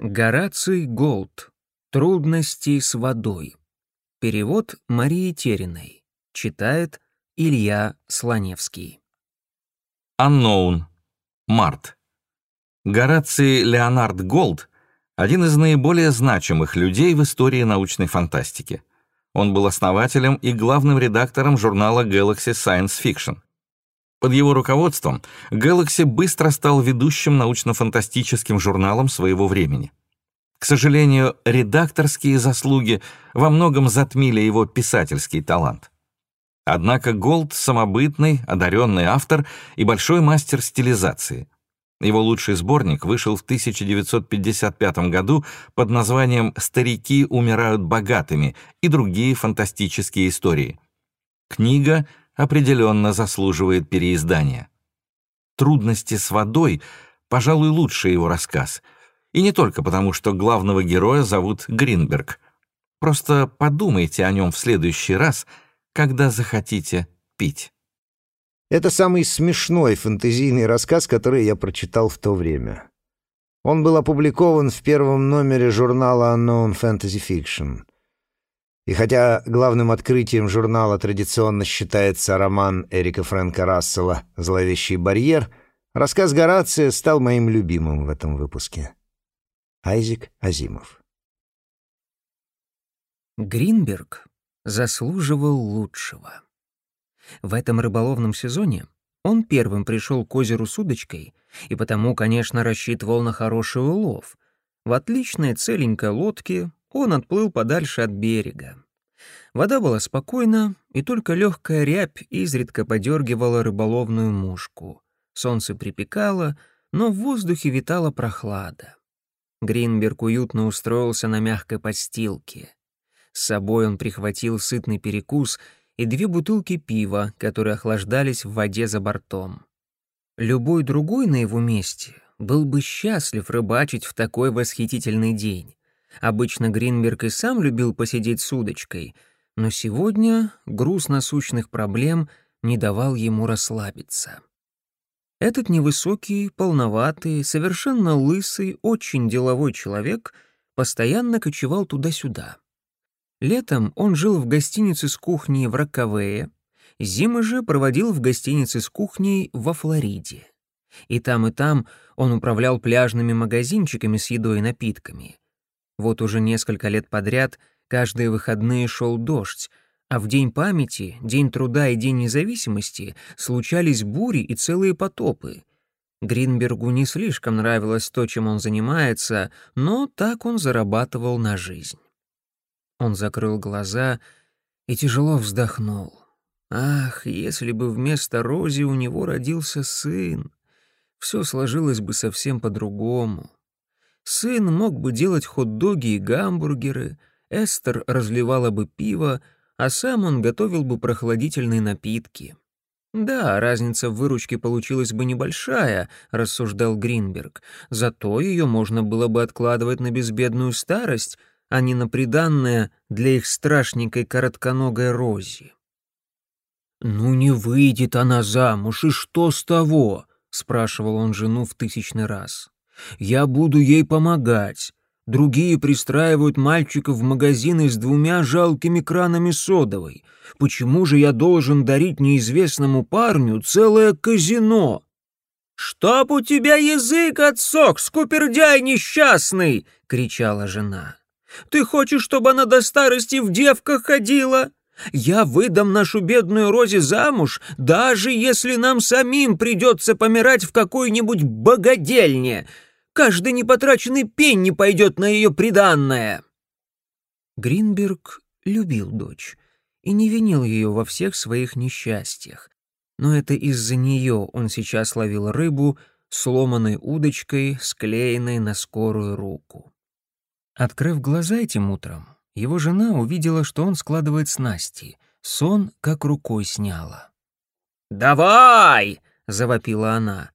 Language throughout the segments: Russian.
Гораций Голд. Трудности с водой. Перевод Марии Териной. Читает Илья Слоневский. Unknown. Март. Гораций Леонард Голд — один из наиболее значимых людей в истории научной фантастики. Он был основателем и главным редактором журнала Galaxy Science Fiction. Под его руководством Galaxy быстро стал ведущим научно-фантастическим журналом своего времени. К сожалению, редакторские заслуги во многом затмили его писательский талант. Однако Голд — самобытный, одаренный автор и большой мастер стилизации. Его лучший сборник вышел в 1955 году под названием «Старики умирают богатыми» и другие фантастические истории. Книга — определенно заслуживает переиздания. «Трудности с водой» — пожалуй, лучший его рассказ. И не только потому, что главного героя зовут Гринберг. Просто подумайте о нем в следующий раз, когда захотите пить. Это самый смешной фэнтезийный рассказ, который я прочитал в то время. Он был опубликован в первом номере журнала Unknown Fantasy Fiction — и хотя главным открытием журнала традиционно считается роман Эрика Фрэнка Рассела «Зловещий барьер», рассказ Горация стал моим любимым в этом выпуске. Айзек Азимов Гринберг заслуживал лучшего. В этом рыболовном сезоне он первым пришел к озеру с удочкой и потому, конечно, рассчитывал на хороший улов. В отличной целенькой лодке он отплыл подальше от берега. Вода была спокойна, и только легкая рябь изредка подергивала рыболовную мушку. Солнце припекало, но в воздухе витала прохлада. Гринберг уютно устроился на мягкой подстилке. С собой он прихватил сытный перекус и две бутылки пива, которые охлаждались в воде за бортом. Любой другой на его месте был бы счастлив рыбачить в такой восхитительный день. Обычно Гринберг и сам любил посидеть с удочкой, но сегодня груз насущных проблем не давал ему расслабиться. Этот невысокий, полноватый, совершенно лысый, очень деловой человек постоянно кочевал туда-сюда. Летом он жил в гостинице с кухней в Роковее, зимы же проводил в гостинице с кухней во Флориде. И там, и там он управлял пляжными магазинчиками с едой и напитками. Вот уже несколько лет подряд каждые выходные шел дождь, а в День памяти, День труда и День независимости случались бури и целые потопы. Гринбергу не слишком нравилось то, чем он занимается, но так он зарабатывал на жизнь. Он закрыл глаза и тяжело вздохнул. Ах, если бы вместо Рози у него родился сын, все сложилось бы совсем по-другому. Сын мог бы делать хот-доги и гамбургеры, Эстер разливала бы пиво, а сам он готовил бы прохладительные напитки. «Да, разница в выручке получилась бы небольшая», — рассуждал Гринберг, «зато ее можно было бы откладывать на безбедную старость, а не на приданное для их страшненькой коротконогой Рози». «Ну не выйдет она замуж, и что с того?» — спрашивал он жену в тысячный раз. Я буду ей помогать. Другие пристраивают мальчиков в магазины с двумя жалкими кранами содовой. Почему же я должен дарить неизвестному парню целое казино? «Чтоб у тебя язык отсох, скупердяй несчастный!» — кричала жена. «Ты хочешь, чтобы она до старости в девках ходила? Я выдам нашу бедную Розе замуж, даже если нам самим придется помирать в какой-нибудь богадельне. Каждый непотраченный пенни пойдет на ее приданное. Гринберг любил дочь и не винил ее во всех своих несчастьях. Но это из-за нее он сейчас ловил рыбу сломанной удочкой, склеенной на скорую руку. Открыв глаза этим утром, его жена увидела, что он складывает снасти. Сон как рукой сняла. «Давай!» — завопила она.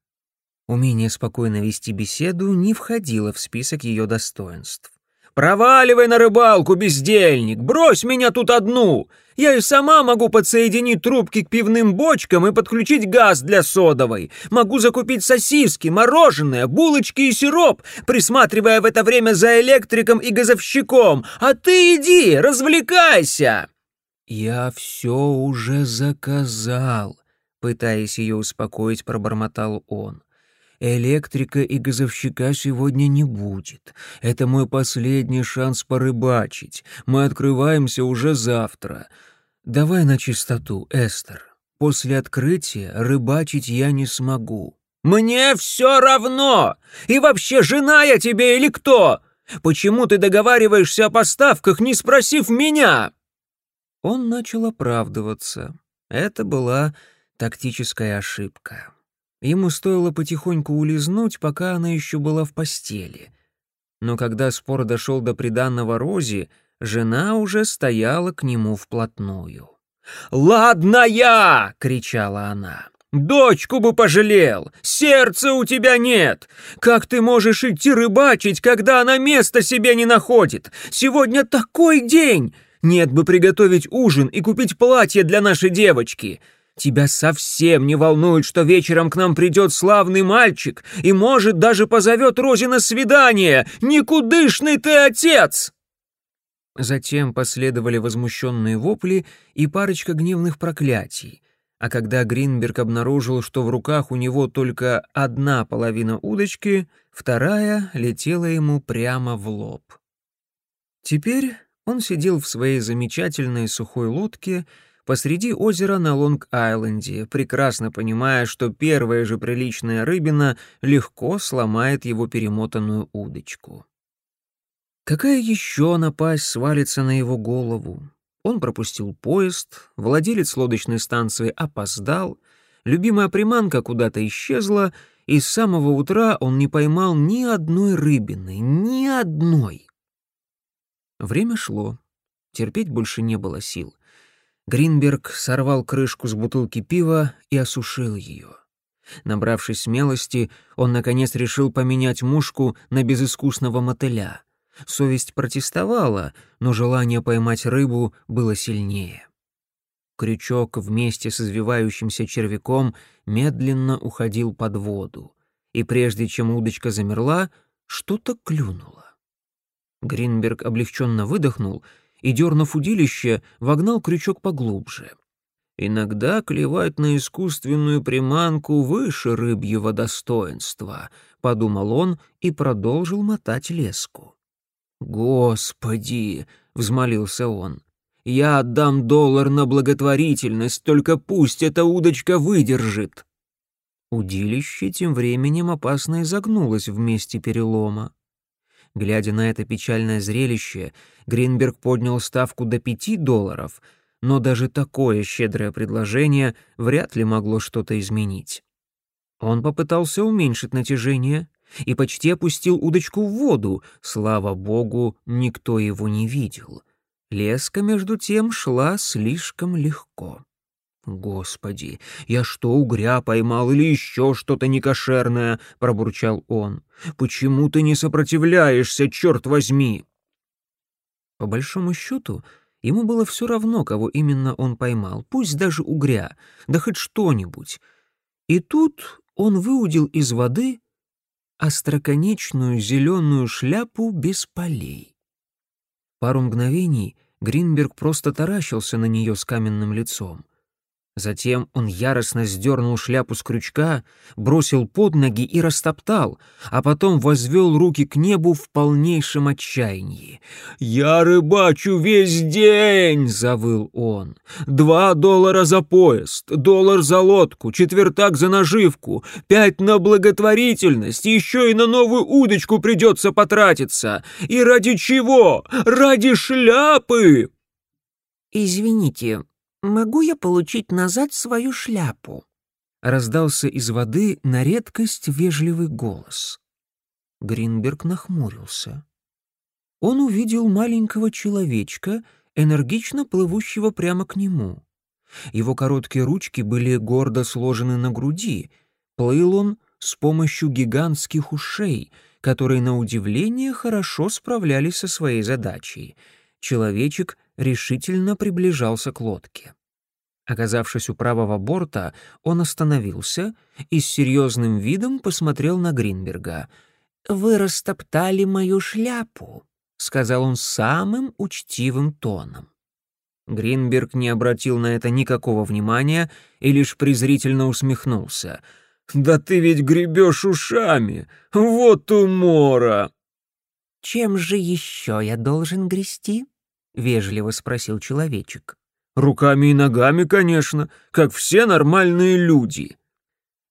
Умение спокойно вести беседу не входило в список ее достоинств. «Проваливай на рыбалку, бездельник! Брось меня тут одну! Я и сама могу подсоединить трубки к пивным бочкам и подключить газ для содовой. Могу закупить сосиски, мороженое, булочки и сироп, присматривая в это время за электриком и газовщиком. А ты иди, развлекайся!» «Я все уже заказал», — пытаясь ее успокоить, пробормотал он. Электрика и газовщика сегодня не будет. Это мой последний шанс порыбачить. Мы открываемся уже завтра. Давай на чистоту, Эстер. После открытия рыбачить я не смогу. Мне все равно! И вообще, жена я тебе или кто? Почему ты договариваешься о поставках, не спросив меня?» Он начал оправдываться. Это была тактическая ошибка. Ему стоило потихоньку улизнуть, пока она еще была в постели. Но когда спор дошел до приданного Рози, жена уже стояла к нему вплотную. «Ладно я!» — кричала она. «Дочку бы пожалел! Сердца у тебя нет! Как ты можешь идти рыбачить, когда она места себе не находит? Сегодня такой день! Нет бы приготовить ужин и купить платье для нашей девочки!» Тебя совсем не волнует, что вечером к нам придет славный мальчик и, может, даже позовет Рози на свидание. Никудышный ты отец!» Затем последовали возмущенные вопли и парочка гневных проклятий. А когда Гринберг обнаружил, что в руках у него только одна половина удочки, вторая летела ему прямо в лоб. Теперь он сидел в своей замечательной сухой лодке посреди озера на Лонг-Айленде, прекрасно понимая, что первая же приличная рыбина легко сломает его перемотанную удочку. Какая еще напасть свалится на его голову? Он пропустил поезд, владелец лодочной станции опоздал, любимая приманка куда-то исчезла, и с самого утра он не поймал ни одной рыбины, ни одной. Время шло, терпеть больше не было сил. Гринберг сорвал крышку с бутылки пива и осушил ее. Набравшись смелости, он, наконец, решил поменять мушку на безыскусного мотыля. Совесть протестовала, но желание поймать рыбу было сильнее. Крючок вместе с извивающимся червяком медленно уходил под воду, и прежде чем удочка замерла, что-то клюнуло. Гринберг облегченно выдохнул и, дернув удилище, вогнал крючок поглубже. Иногда клевать на искусственную приманку выше рыбьего достоинства, — подумал он и продолжил мотать леску. «Господи!» — взмолился он. «Я отдам доллар на благотворительность, только пусть эта удочка выдержит!» Удилище тем временем опасно изогнулось в месте перелома. Глядя на это печальное зрелище, Гринберг поднял ставку до пяти долларов, но даже такое щедрое предложение вряд ли могло что-то изменить. Он попытался уменьшить натяжение и почти опустил удочку в воду, слава богу, никто его не видел. Леска, между тем, шла слишком легко. «Господи, я что, угря поймал или еще что-то некошерное?» — пробурчал он. «Почему ты не сопротивляешься, черт возьми?» По большому счету, ему было все равно, кого именно он поймал, пусть даже угря, да хоть что-нибудь. И тут он выудил из воды остроконечную зеленую шляпу без полей. Пару мгновений Гринберг просто таращился на нее с каменным лицом. Затем он яростно сдернул шляпу с крючка, бросил под ноги и растоптал, а потом возвел руки к небу в полнейшем отчаянии. «Я рыбачу весь день!» — завыл он. «Два доллара за поезд, доллар за лодку, четвертак за наживку, пять на благотворительность, еще и на новую удочку придется потратиться. И ради чего? Ради шляпы!» «Извините, «Могу я получить назад свою шляпу?» Раздался из воды на редкость вежливый голос. Гринберг нахмурился. Он увидел маленького человечка, энергично плывущего прямо к нему. Его короткие ручки были гордо сложены на груди. Плыл он с помощью гигантских ушей, которые, на удивление, хорошо справлялись со своей задачей. Человечек решительно приближался к лодке. Оказавшись у правого борта, он остановился и с серьезным видом посмотрел на Гринберга. «Вы растоптали мою шляпу», — сказал он самым учтивым тоном. Гринберг не обратил на это никакого внимания и лишь презрительно усмехнулся. «Да ты ведь гребешь ушами! Вот умора!» «Чем же еще я должен грести?» — вежливо спросил человечек. «Руками и ногами, конечно, как все нормальные люди».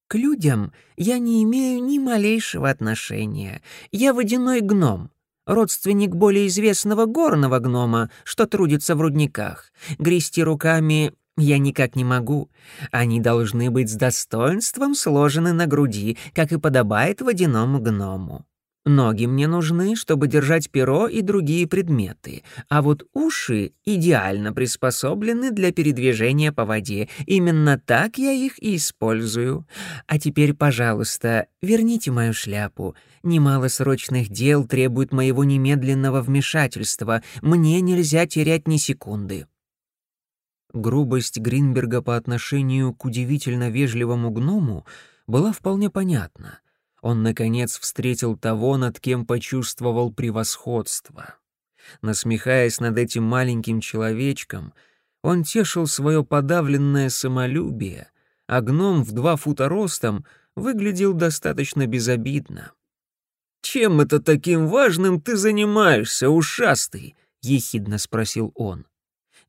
«К людям я не имею ни малейшего отношения. Я водяной гном, родственник более известного горного гнома, что трудится в рудниках. Грести руками я никак не могу. Они должны быть с достоинством сложены на груди, как и подобает водяному гному. Ноги мне нужны, чтобы держать перо и другие предметы, а вот уши идеально приспособлены для передвижения по воде. Именно так я их и использую. А теперь, пожалуйста, верните мою шляпу. Немало срочных дел требует моего немедленного вмешательства. Мне нельзя терять ни секунды. Грубость Гринберга по отношению к удивительно вежливому гному была вполне понятна — он, наконец, встретил того, над кем почувствовал превосходство. Насмехаясь над этим маленьким человечком, он тешил свое подавленное самолюбие, а гном в два фута ростом выглядел достаточно безобидно. «Чем это таким важным ты занимаешься, ушастый?» — ехидно спросил он.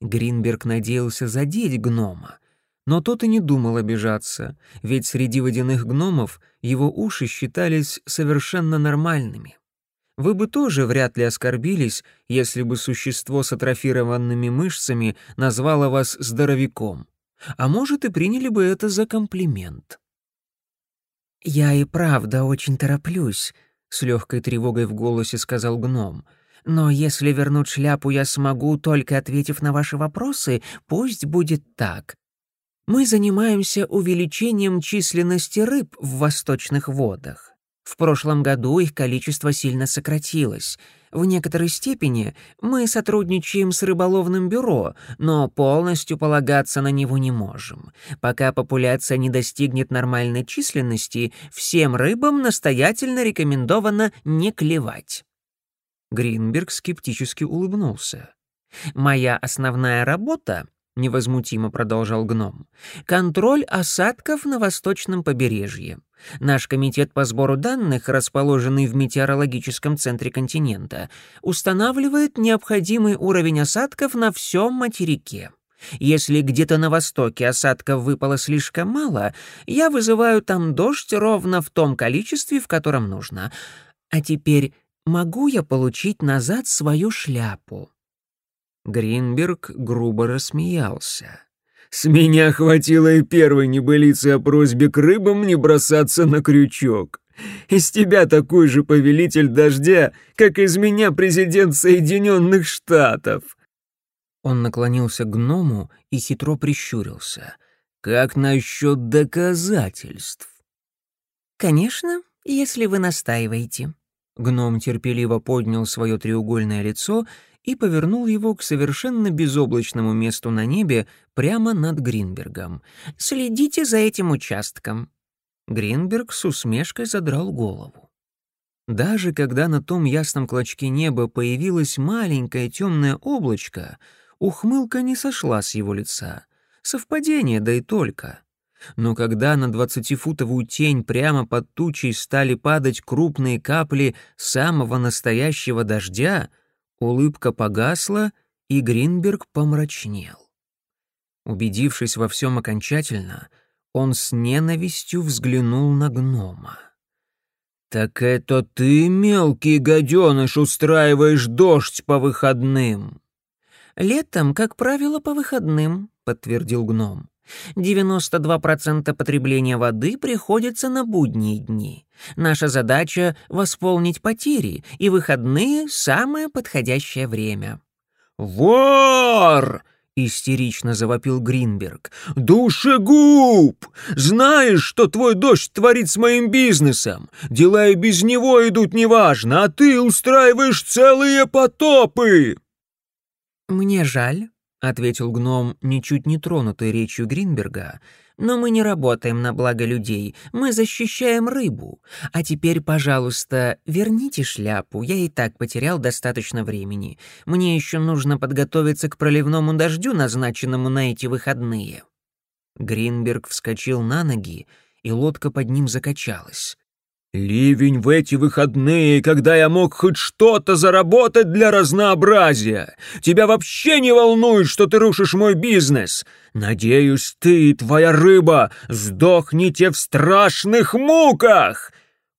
Гринберг надеялся задеть гнома, но тот и не думал обижаться, ведь среди водяных гномов его уши считались совершенно нормальными. Вы бы тоже вряд ли оскорбились, если бы существо с атрофированными мышцами назвало вас здоровяком. А может, и приняли бы это за комплимент. «Я и правда очень тороплюсь», — с легкой тревогой в голосе сказал гном. «Но если вернуть шляпу я смогу, только ответив на ваши вопросы, пусть будет так мы занимаемся увеличением численности рыб в восточных водах. В прошлом году их количество сильно сократилось. В некоторой степени мы сотрудничаем с рыболовным бюро, но полностью полагаться на него не можем. Пока популяция не достигнет нормальной численности, всем рыбам настоятельно рекомендовано не клевать. Гринберг скептически улыбнулся. «Моя основная работа невозмутимо продолжал гном. Контроль осадков на восточном побережье. Наш комитет по сбору данных, расположенный в метеорологическом центре континента, устанавливает необходимый уровень осадков на всем материке. Если где-то на востоке осадков выпало слишком мало, я вызываю там дождь ровно в том количестве, в котором нужно. А теперь могу я получить назад свою шляпу? Гринберг грубо рассмеялся. «С меня хватило и первой небылицы о просьбе к рыбам не бросаться на крючок. Из тебя такой же повелитель дождя, как из меня президент Соединенных Штатов». Он наклонился к гному и хитро прищурился. «Как насчет доказательств?» «Конечно, если вы настаиваете». Гном терпеливо поднял свое треугольное лицо и повернул его к совершенно безоблачному месту на небе прямо над Гринбергом. «Следите за этим участком». Гринберг с усмешкой задрал голову. Даже когда на том ясном клочке неба появилось маленькое темное облачко, ухмылка не сошла с его лица. Совпадение, да и только. Но когда на двадцатифутовую тень прямо под тучей стали падать крупные капли самого настоящего дождя, Улыбка погасла, и Гринберг помрачнел. Убедившись во всем окончательно, он с ненавистью взглянул на гнома. «Так это ты, мелкий гаденыш, устраиваешь дождь по выходным?» «Летом, как правило, по выходным», — подтвердил гном. 92% потребления воды приходится на будние дни. Наша задача — восполнить потери, и выходные — самое подходящее время». «Вор!» —— истерично завопил Гринберг. «Душегуб! Знаешь, что твой дождь творит с моим бизнесом? Дела и без него идут неважно, а ты устраиваешь целые потопы!» «Мне жаль», — ответил гном, ничуть не тронутый речью Гринберга, «но мы не работаем на благо людей, мы защищаем рыбу. А теперь, пожалуйста, верните шляпу, я и так потерял достаточно времени. Мне еще нужно подготовиться к проливному дождю, назначенному на эти выходные». Гринберг вскочил на ноги, и лодка под ним закачалась. Ливень в эти выходные, когда я мог хоть что-то заработать для разнообразия. Тебя вообще не волнует, что ты рушишь мой бизнес. Надеюсь, ты и твоя рыба сдохнете в страшных муках!»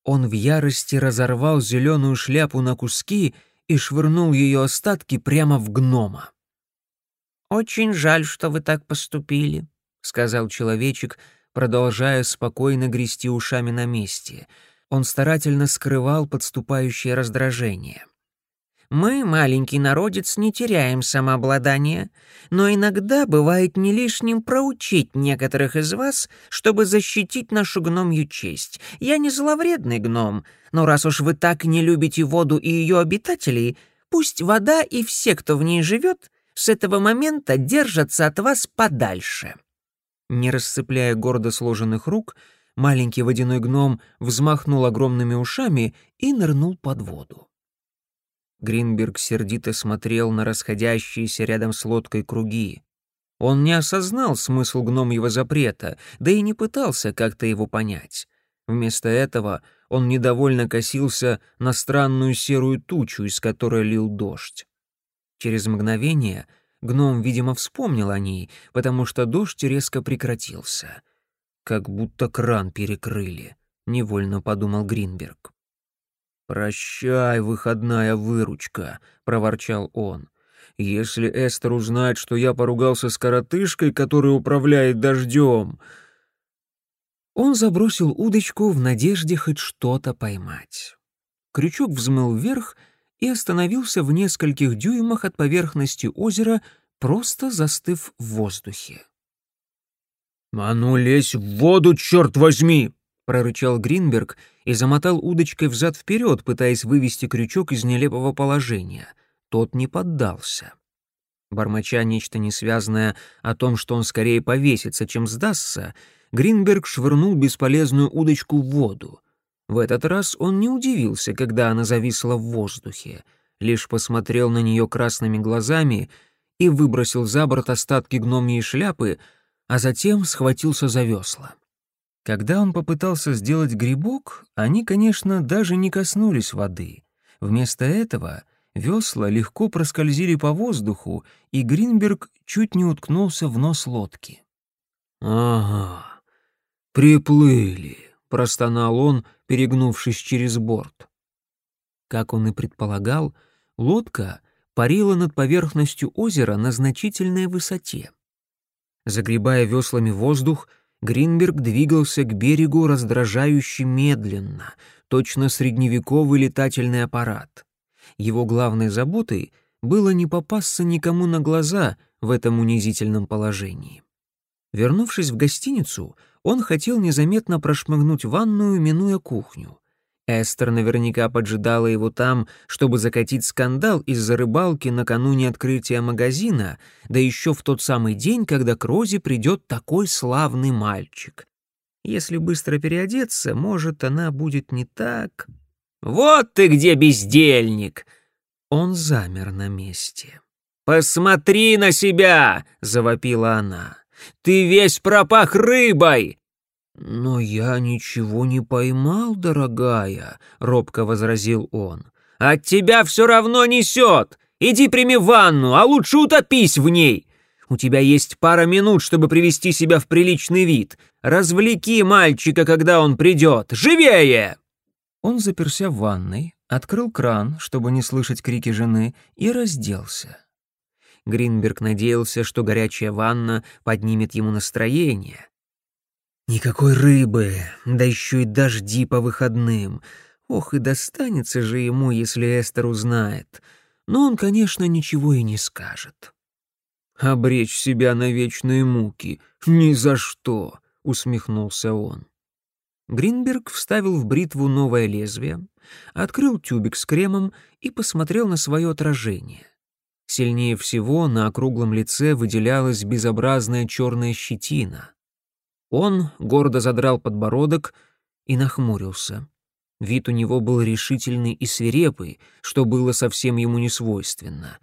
Он в ярости разорвал зеленую шляпу на куски и швырнул ее остатки прямо в гнома. «Очень жаль, что вы так поступили», — сказал человечек, продолжая спокойно грести ушами на месте — он старательно скрывал подступающее раздражение. «Мы, маленький народец, не теряем самообладание, но иногда бывает не лишним проучить некоторых из вас, чтобы защитить нашу гномью честь. Я не зловредный гном, но раз уж вы так не любите воду и ее обитателей, пусть вода и все, кто в ней живет, с этого момента держатся от вас подальше». Не расцепляя гордо сложенных рук, маленький водяной гном взмахнул огромными ушами и нырнул под воду. Гринберг сердито смотрел на расходящиеся рядом с лодкой круги. Он не осознал смысл гномьего запрета, да и не пытался как-то его понять. Вместо этого он недовольно косился на странную серую тучу, из которой лил дождь. Через мгновение гном, видимо, вспомнил о ней, потому что дождь резко прекратился — как будто кран перекрыли, невольно подумал Гринберг. Прощай, выходная выручка, проворчал он. Если Эстер узнает, что я поругался с коротышкой, который управляет дождем. Он забросил удочку в надежде хоть что-то поймать. Крючок взмыл вверх и остановился в нескольких дюймах от поверхности озера, просто застыв в воздухе. «А ну лезь в воду, черт возьми!» — прорычал Гринберг и замотал удочкой взад-вперед, пытаясь вывести крючок из нелепого положения. Тот не поддался. Бормоча нечто несвязное о том, что он скорее повесится, чем сдастся, Гринберг швырнул бесполезную удочку в воду. В этот раз он не удивился, когда она зависла в воздухе, лишь посмотрел на нее красными глазами и выбросил за борт остатки гномьей шляпы, а затем схватился за весла. Когда он попытался сделать грибок, они, конечно, даже не коснулись воды. Вместо этого весла легко проскользили по воздуху, и Гринберг чуть не уткнулся в нос лодки. «Ага, приплыли», — простонал он, перегнувшись через борт. Как он и предполагал, лодка парила над поверхностью озера на значительной высоте. Загребая веслами воздух, Гринберг двигался к берегу раздражающе медленно, точно средневековый летательный аппарат. Его главной заботой было не попасться никому на глаза в этом унизительном положении. Вернувшись в гостиницу, он хотел незаметно прошмыгнуть ванную, минуя кухню. Эстер наверняка поджидала его там, чтобы закатить скандал из-за рыбалки накануне открытия магазина, да еще в тот самый день, когда к Розе придет такой славный мальчик. Если быстро переодеться, может, она будет не так... «Вот ты где, бездельник!» Он замер на месте. «Посмотри на себя!» — завопила она. «Ты весь пропах рыбой! «Но я ничего не поймал, дорогая», — робко возразил он. «От тебя все равно несет! Иди прими ванну, а лучше утопись в ней! У тебя есть пара минут, чтобы привести себя в приличный вид. Развлеки мальчика, когда он придет! Живее!» Он заперся в ванной, открыл кран, чтобы не слышать крики жены, и разделся. Гринберг надеялся, что горячая ванна поднимет ему настроение, Никакой рыбы, да еще и дожди по выходным. Ох, и достанется же ему, если Эстер узнает. Но он, конечно, ничего и не скажет. Обречь себя на вечные муки? Ни за что!» — усмехнулся он. Гринберг вставил в бритву новое лезвие, открыл тюбик с кремом и посмотрел на свое отражение. Сильнее всего на округлом лице выделялась безобразная черная щетина. Он гордо задрал подбородок и нахмурился. Вид у него был решительный и свирепый, что было совсем ему не свойственно.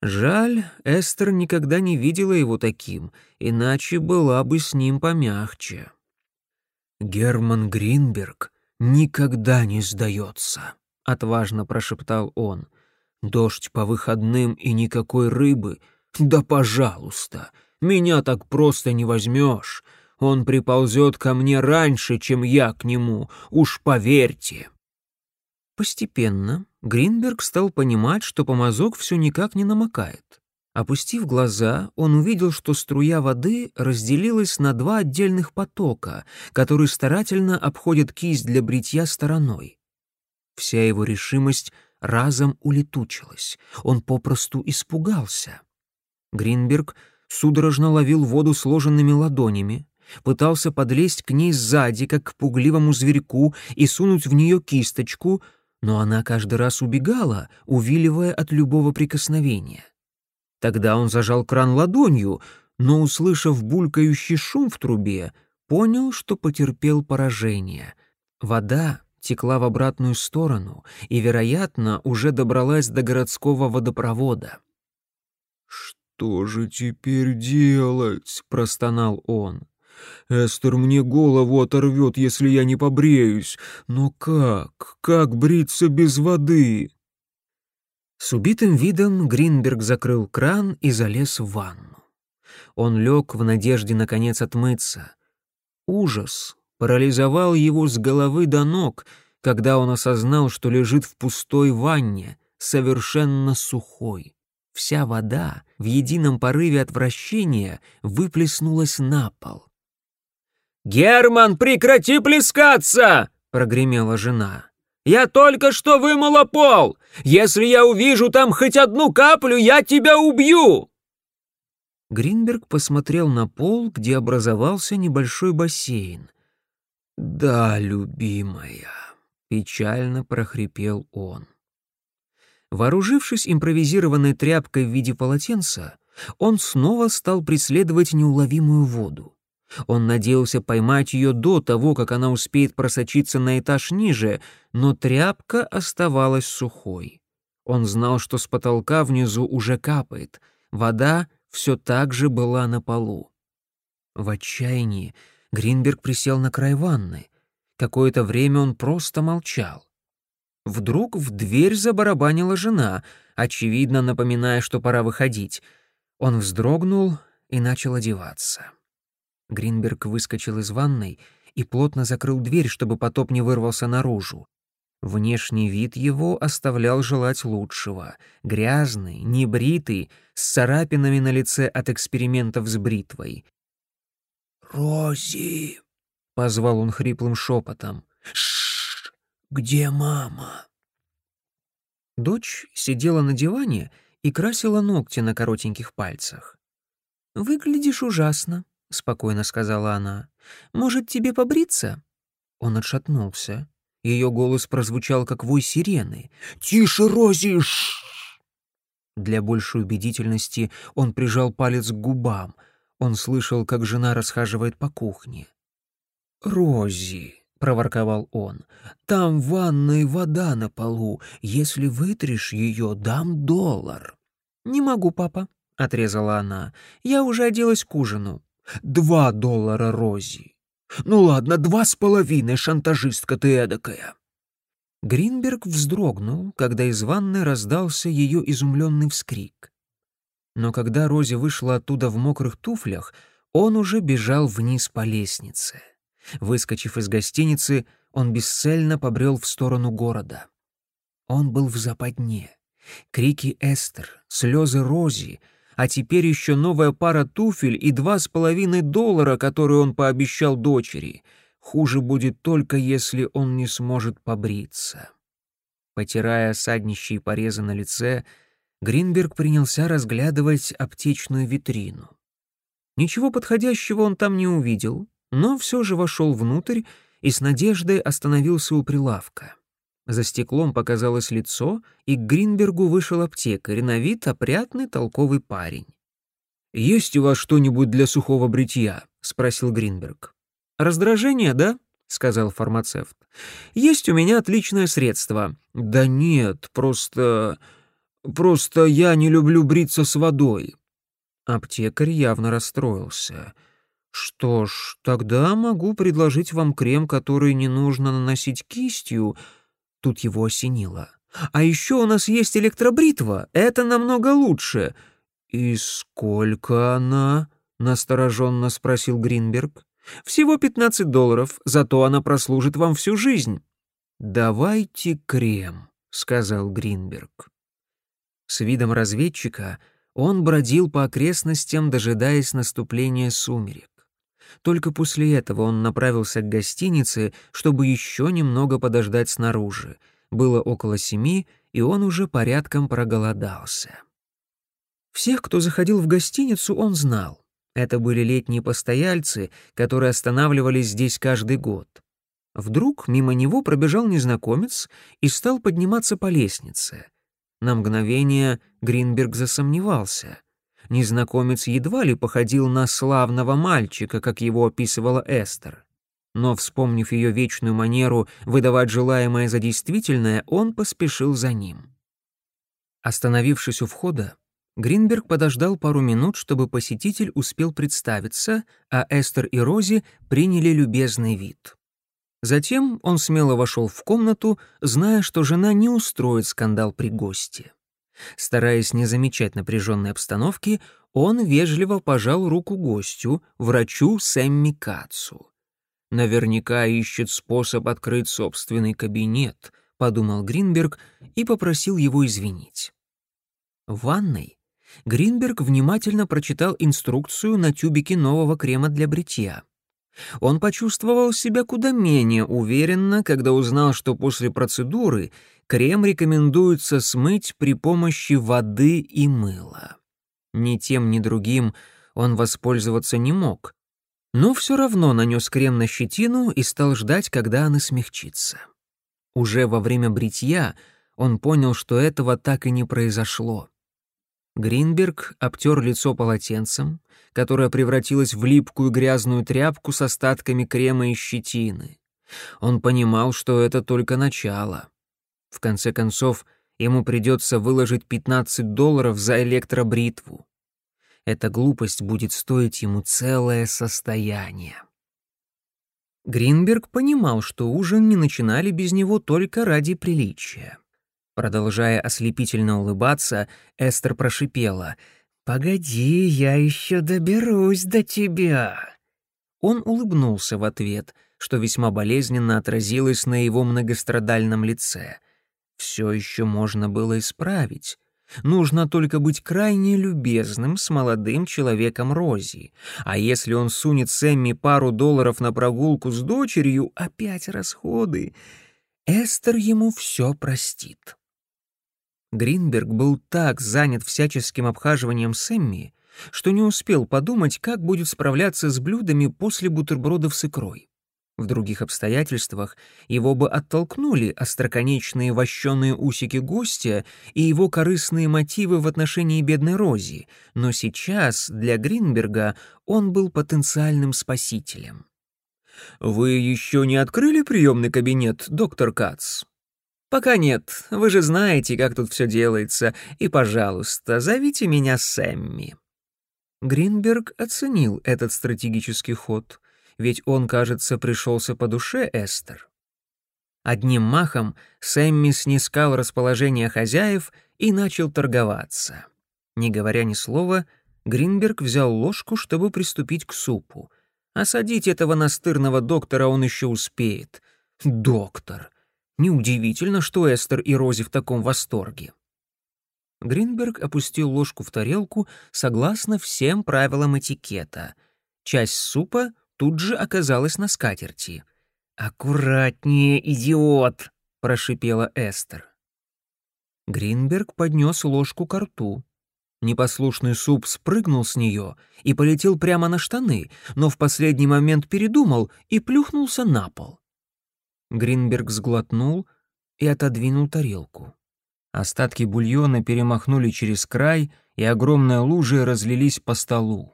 Жаль, Эстер никогда не видела его таким, иначе была бы с ним помягче. «Герман Гринберг никогда не сдается», — отважно прошептал он. «Дождь по выходным и никакой рыбы? Да пожалуйста, меня так просто не возьмешь. Он приползет ко мне раньше, чем я к нему, уж поверьте». Постепенно Гринберг стал понимать, что помазок все никак не намокает. Опустив глаза, он увидел, что струя воды разделилась на два отдельных потока, которые старательно обходят кисть для бритья стороной. Вся его решимость разом улетучилась. Он попросту испугался. Гринберг судорожно ловил воду сложенными ладонями, пытался подлезть к ней сзади, как к пугливому зверьку, и сунуть в нее кисточку, но она каждый раз убегала, увиливая от любого прикосновения. Тогда он зажал кран ладонью, но, услышав булькающий шум в трубе, понял, что потерпел поражение. Вода текла в обратную сторону и, вероятно, уже добралась до городского водопровода. «Что же теперь делать?» — простонал он. «Эстер мне голову оторвет, если я не побреюсь. Но как? Как бриться без воды?» С убитым видом Гринберг закрыл кран и залез в ванну. Он лег в надежде наконец отмыться. Ужас парализовал его с головы до ног, когда он осознал, что лежит в пустой ванне, совершенно сухой. Вся вода в едином порыве отвращения выплеснулась на пол. «Герман, прекрати плескаться!» — прогремела жена. Я только что вымыла пол! Если я увижу там хоть одну каплю, я тебя убью!» Гринберг посмотрел на пол, где образовался небольшой бассейн. «Да, любимая», — печально прохрипел он. Вооружившись импровизированной тряпкой в виде полотенца, он снова стал преследовать неуловимую воду. Он надеялся поймать ее до того, как она успеет просочиться на этаж ниже, но тряпка оставалась сухой. Он знал, что с потолка внизу уже капает. Вода все так же была на полу. В отчаянии Гринберг присел на край ванны. Какое-то время он просто молчал. Вдруг в дверь забарабанила жена, очевидно напоминая, что пора выходить. Он вздрогнул и начал одеваться. Гринберг выскочил из ванной и плотно закрыл дверь, чтобы потоп не вырвался наружу. Внешний вид его оставлял желать лучшего. Грязный, небритый, с царапинами на лице от экспериментов с бритвой. «Рози!» — позвал он хриплым шепотом. «Шш! Где мама?» Дочь сидела на диване и красила ногти на коротеньких пальцах. «Выглядишь ужасно», — спокойно сказала она. «Может, тебе побриться?» Он отшатнулся. Ее голос прозвучал, как вой сирены. «Тише, Рози!» Для большей убедительности он прижал палец к губам. Он слышал, как жена расхаживает по кухне. «Рози!» — проворковал он. «Там в ванной вода на полу. Если вытрешь ее, дам доллар». «Не могу, папа», — отрезала она. «Я уже оделась к ужину». Два доллара Рози. Ну ладно, два с половиной, шантажистка ты эдакая. Гринберг вздрогнул, когда из ванны раздался ее изумленный вскрик. Но когда Рози вышла оттуда в мокрых туфлях, он уже бежал вниз по лестнице. Выскочив из гостиницы, он бесцельно побрел в сторону города. Он был в западне. Крики Эстер, слезы Рози — а теперь еще новая пара туфель и два с половиной доллара, которые он пообещал дочери. Хуже будет только, если он не сможет побриться. Потирая саднищие порезы на лице, Гринберг принялся разглядывать аптечную витрину. Ничего подходящего он там не увидел, но все же вошел внутрь и с надеждой остановился у прилавка. За стеклом показалось лицо, и к Гринбергу вышел аптекарь, на вид опрятный толковый парень. «Есть у вас что-нибудь для сухого бритья?» — спросил Гринберг. «Раздражение, да?» — сказал фармацевт. «Есть у меня отличное средство». «Да нет, просто... просто я не люблю бриться с водой». Аптекарь явно расстроился. «Что ж, тогда могу предложить вам крем, который не нужно наносить кистью». Тут его осенило. «А еще у нас есть электробритва, это намного лучше». «И сколько она?» — настороженно спросил Гринберг. «Всего 15 долларов, зато она прослужит вам всю жизнь». «Давайте крем», — сказал Гринберг. С видом разведчика он бродил по окрестностям, дожидаясь наступления сумерек. Только после этого он направился к гостинице, чтобы еще немного подождать снаружи. Было около семи, и он уже порядком проголодался. Всех, кто заходил в гостиницу, он знал. Это были летние постояльцы, которые останавливались здесь каждый год. Вдруг мимо него пробежал незнакомец и стал подниматься по лестнице. На мгновение Гринберг засомневался. Незнакомец едва ли походил на славного мальчика, как его описывала Эстер. Но, вспомнив ее вечную манеру выдавать желаемое за действительное, он поспешил за ним. Остановившись у входа, Гринберг подождал пару минут, чтобы посетитель успел представиться, а Эстер и Рози приняли любезный вид. Затем он смело вошел в комнату, зная, что жена не устроит скандал при гости. Стараясь не замечать напряженной обстановки, он вежливо пожал руку гостю, врачу Сэмми Кацу. «Наверняка ищет способ открыть собственный кабинет», — подумал Гринберг и попросил его извинить. В ванной Гринберг внимательно прочитал инструкцию на тюбике нового крема для бритья. Он почувствовал себя куда менее уверенно, когда узнал, что после процедуры крем рекомендуется смыть при помощи воды и мыла. Ни тем, ни другим он воспользоваться не мог, но все равно нанес крем на щетину и стал ждать, когда она смягчится. Уже во время бритья он понял, что этого так и не произошло. Гринберг обтер лицо полотенцем, которое превратилось в липкую грязную тряпку с остатками крема и щетины. Он понимал, что это только начало. В конце концов, ему придется выложить 15 долларов за электробритву. Эта глупость будет стоить ему целое состояние. Гринберг понимал, что ужин не начинали без него только ради приличия. Продолжая ослепительно улыбаться, Эстер прошипела. «Погоди, я еще доберусь до тебя!» Он улыбнулся в ответ, что весьма болезненно отразилось на его многострадальном лице. Все еще можно было исправить. Нужно только быть крайне любезным с молодым человеком Рози. А если он сунет Сэмми пару долларов на прогулку с дочерью, опять расходы. Эстер ему все простит. Гринберг был так занят всяческим обхаживанием Сэмми, что не успел подумать, как будет справляться с блюдами после бутербродов с икрой. В других обстоятельствах его бы оттолкнули остроконечные вощеные усики гостя и его корыстные мотивы в отношении бедной Рози, но сейчас для Гринберга он был потенциальным спасителем. «Вы еще не открыли приемный кабинет, доктор Кац?» «Пока нет. Вы же знаете, как тут все делается. И, пожалуйста, зовите меня Сэмми». Гринберг оценил этот стратегический ход, ведь он, кажется, пришелся по душе Эстер. Одним махом Сэмми снискал расположение хозяев и начал торговаться. Не говоря ни слова, Гринберг взял ложку, чтобы приступить к супу. Осадить этого настырного доктора он еще успеет. Доктор! Неудивительно, что Эстер и Рози в таком восторге. Гринберг опустил ложку в тарелку согласно всем правилам этикета. Часть супа тут же оказалась на скатерти. «Аккуратнее, идиот!» — прошипела Эстер. Гринберг поднес ложку к рту. Непослушный суп спрыгнул с нее и полетел прямо на штаны, но в последний момент передумал и плюхнулся на пол. Гринберг сглотнул и отодвинул тарелку. Остатки бульона перемахнули через край, и огромные лужи разлились по столу.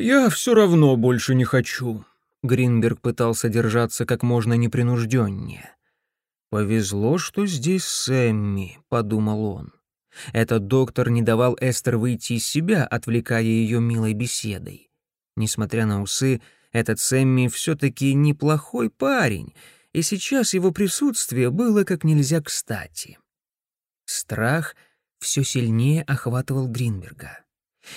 «Я все равно больше не хочу», — Гринберг пытался держаться как можно непринужденнее. «Повезло, что здесь Сэмми», — подумал он. Этот доктор не давал Эстер выйти из себя, отвлекая ее милой беседой. Несмотря на усы, этот Сэмми все-таки неплохой парень, и сейчас его присутствие было как нельзя кстати. Страх все сильнее охватывал Гринберга.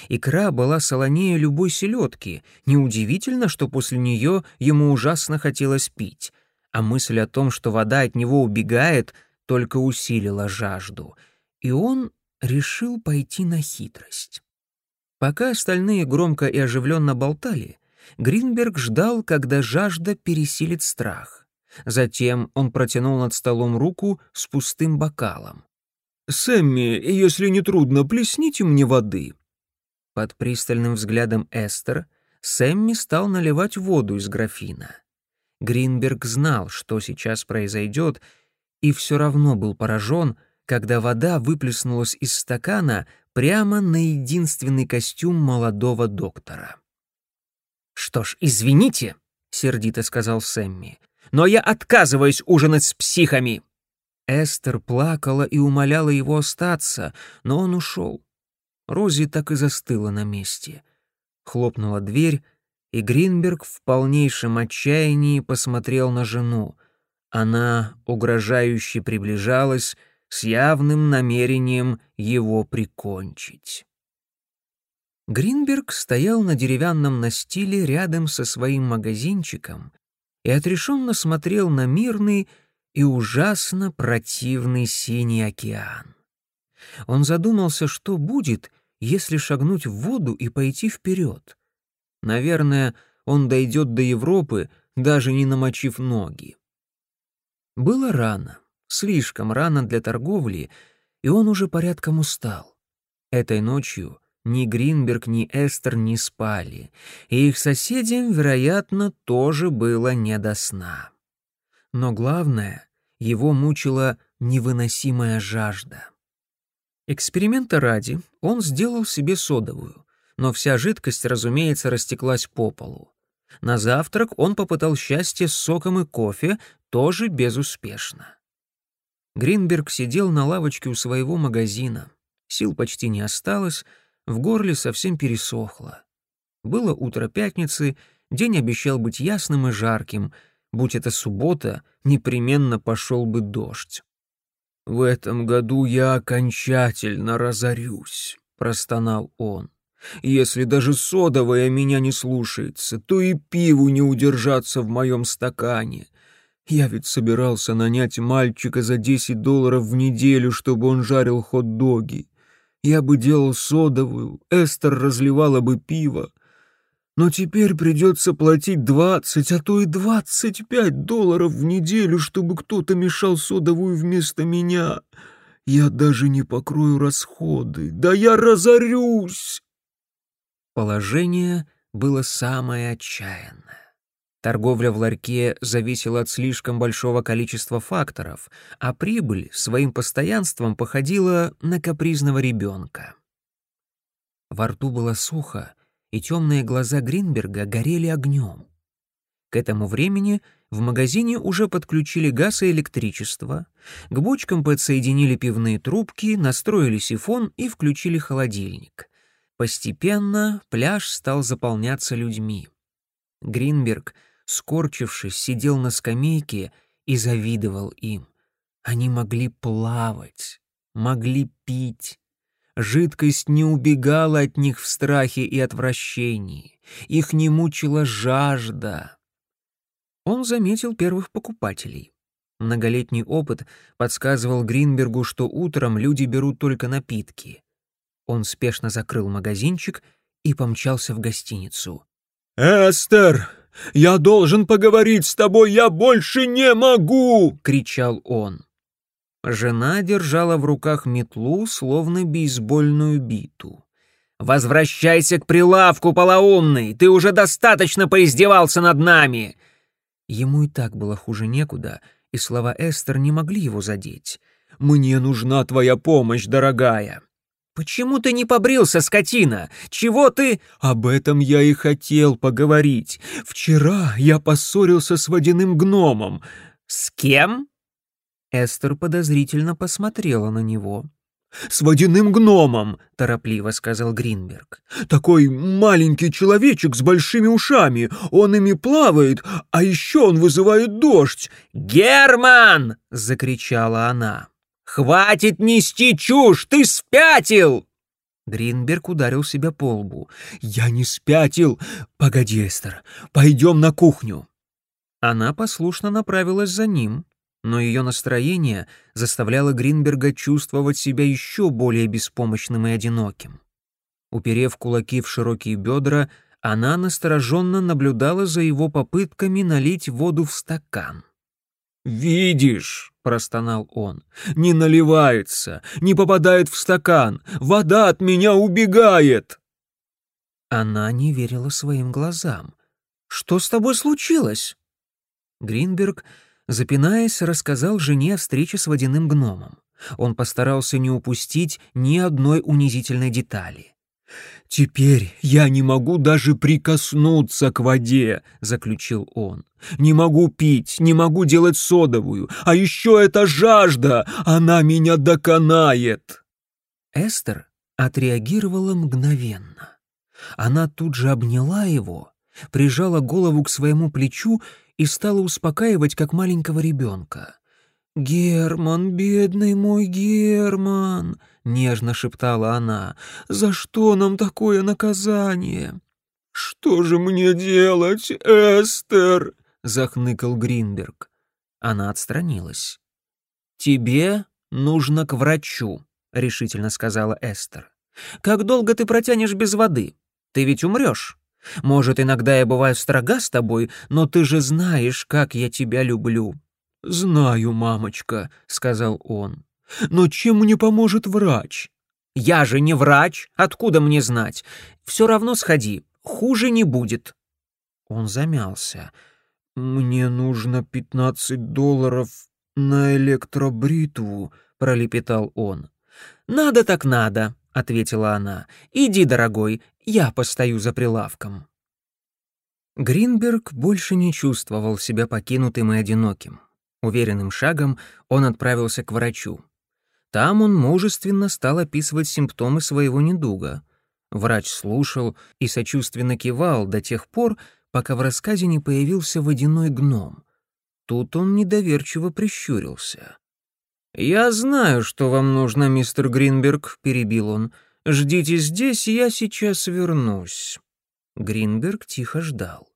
Икра была солонее любой селедки, неудивительно, что после нее ему ужасно хотелось пить, а мысль о том, что вода от него убегает, только усилила жажду — и он решил пойти на хитрость. Пока остальные громко и оживленно болтали, Гринберг ждал, когда жажда пересилит страх. Затем он протянул над столом руку с пустым бокалом. «Сэмми, если не трудно, плесните мне воды». Под пристальным взглядом Эстер Сэмми стал наливать воду из графина. Гринберг знал, что сейчас произойдет, и все равно был поражен — когда вода выплеснулась из стакана прямо на единственный костюм молодого доктора. «Что ж, извините», — сердито сказал Сэмми, «но я отказываюсь ужинать с психами». Эстер плакала и умоляла его остаться, но он ушел. Рози так и застыла на месте. Хлопнула дверь, и Гринберг в полнейшем отчаянии посмотрел на жену. Она угрожающе приближалась, с явным намерением его прикончить. Гринберг стоял на деревянном настиле рядом со своим магазинчиком и отрешенно смотрел на мирный и ужасно противный синий океан. Он задумался, что будет, если шагнуть в воду и пойти вперед. Наверное, он дойдет до Европы, даже не намочив ноги. Было рано слишком рано для торговли, и он уже порядком устал. Этой ночью ни Гринберг, ни Эстер не спали, и их соседям, вероятно, тоже было не до сна. Но главное, его мучила невыносимая жажда. Эксперимента ради он сделал себе содовую, но вся жидкость, разумеется, растеклась по полу. На завтрак он попытал счастье с соком и кофе, тоже безуспешно. Гринберг сидел на лавочке у своего магазина. Сил почти не осталось, в горле совсем пересохло. Было утро пятницы, день обещал быть ясным и жарким. Будь это суббота, непременно пошел бы дождь. «В этом году я окончательно разорюсь», — простонал он. «Если даже содовая меня не слушается, то и пиву не удержаться в моем стакане. Я ведь собирался нанять мальчика за 10 долларов в неделю, чтобы он жарил хот-доги. Я бы делал содовую, Эстер разливала бы пиво. Но теперь придется платить 20, а то и 25 долларов в неделю, чтобы кто-то мешал содовую вместо меня. Я даже не покрою расходы. Да я разорюсь!» Положение было самое отчаянное. Торговля в ларьке зависела от слишком большого количества факторов, а прибыль своим постоянством походила на капризного ребенка. Во рту было сухо, и темные глаза Гринберга горели огнем. К этому времени в магазине уже подключили газ и электричество, к бочкам подсоединили пивные трубки, настроили сифон и включили холодильник. Постепенно пляж стал заполняться людьми. Гринберг — скорчившись, сидел на скамейке и завидовал им. Они могли плавать, могли пить. Жидкость не убегала от них в страхе и отвращении. Их не мучила жажда. Он заметил первых покупателей. Многолетний опыт подсказывал Гринбергу, что утром люди берут только напитки. Он спешно закрыл магазинчик и помчался в гостиницу. «Эстер!» «Я должен поговорить с тобой, я больше не могу!» — кричал он. Жена держала в руках метлу, словно бейсбольную биту. «Возвращайся к прилавку, полоумный! Ты уже достаточно поиздевался над нами!» Ему и так было хуже некуда, и слова Эстер не могли его задеть. «Мне нужна твоя помощь, дорогая!» «Почему ты не побрился, скотина? Чего ты...» «Об этом я и хотел поговорить. Вчера я поссорился с водяным гномом». «С кем?» Эстер подозрительно посмотрела на него. «С водяным гномом», — торопливо сказал Гринберг. «Такой маленький человечек с большими ушами. Он ими плавает, а еще он вызывает дождь». «Герман!» — закричала она. «Хватит нести чушь! Ты спятил!» Гринберг ударил себя по лбу. «Я не спятил! Погоди, Эстер, пойдем на кухню!» Она послушно направилась за ним но ее настроение заставляло Гринберга чувствовать себя еще более беспомощным и одиноким. Уперев кулаки в широкие бедра, она настороженно наблюдала за его попытками налить воду в стакан. «Видишь», — простонал он, — «не наливается, не попадает в стакан, вода от меня убегает!» Она не верила своим глазам. «Что с тобой случилось?» Гринберг запинаясь, рассказал жене о встрече с водяным гномом. Он постарался не упустить ни одной унизительной детали. «Теперь я не могу даже прикоснуться к воде», — заключил он. «Не могу пить, не могу делать содовую, а еще эта жажда, она меня доконает». Эстер отреагировала мгновенно. Она тут же обняла его, прижала голову к своему плечу и стала успокаивать, как маленького ребенка. «Герман, бедный мой Герман!» — нежно шептала она. «За что нам такое наказание?» «Что же мне делать, Эстер?» — захныкал Гринберг. Она отстранилась. «Тебе нужно к врачу», — решительно сказала Эстер. «Как долго ты протянешь без воды? Ты ведь умрешь». Может, иногда я бываю строга с тобой, но ты же знаешь, как я тебя люблю». «Знаю, мамочка», — сказал он. «Но чем мне поможет врач?» «Я же не врач, откуда мне знать? Все равно сходи, хуже не будет». Он замялся. «Мне нужно пятнадцать долларов на электробритву», — пролепетал он. «Надо так надо», — ответила она. «Иди, дорогой, я постою за прилавком». Гринберг больше не чувствовал себя покинутым и одиноким. Уверенным шагом он отправился к врачу. Там он мужественно стал описывать симптомы своего недуга. Врач слушал и сочувственно кивал до тех пор, пока в рассказе не появился водяной гном. Тут он недоверчиво прищурился. «Я знаю, что вам нужно, мистер Гринберг», — перебил он. «Ждите здесь, я сейчас вернусь». Гринберг тихо ждал.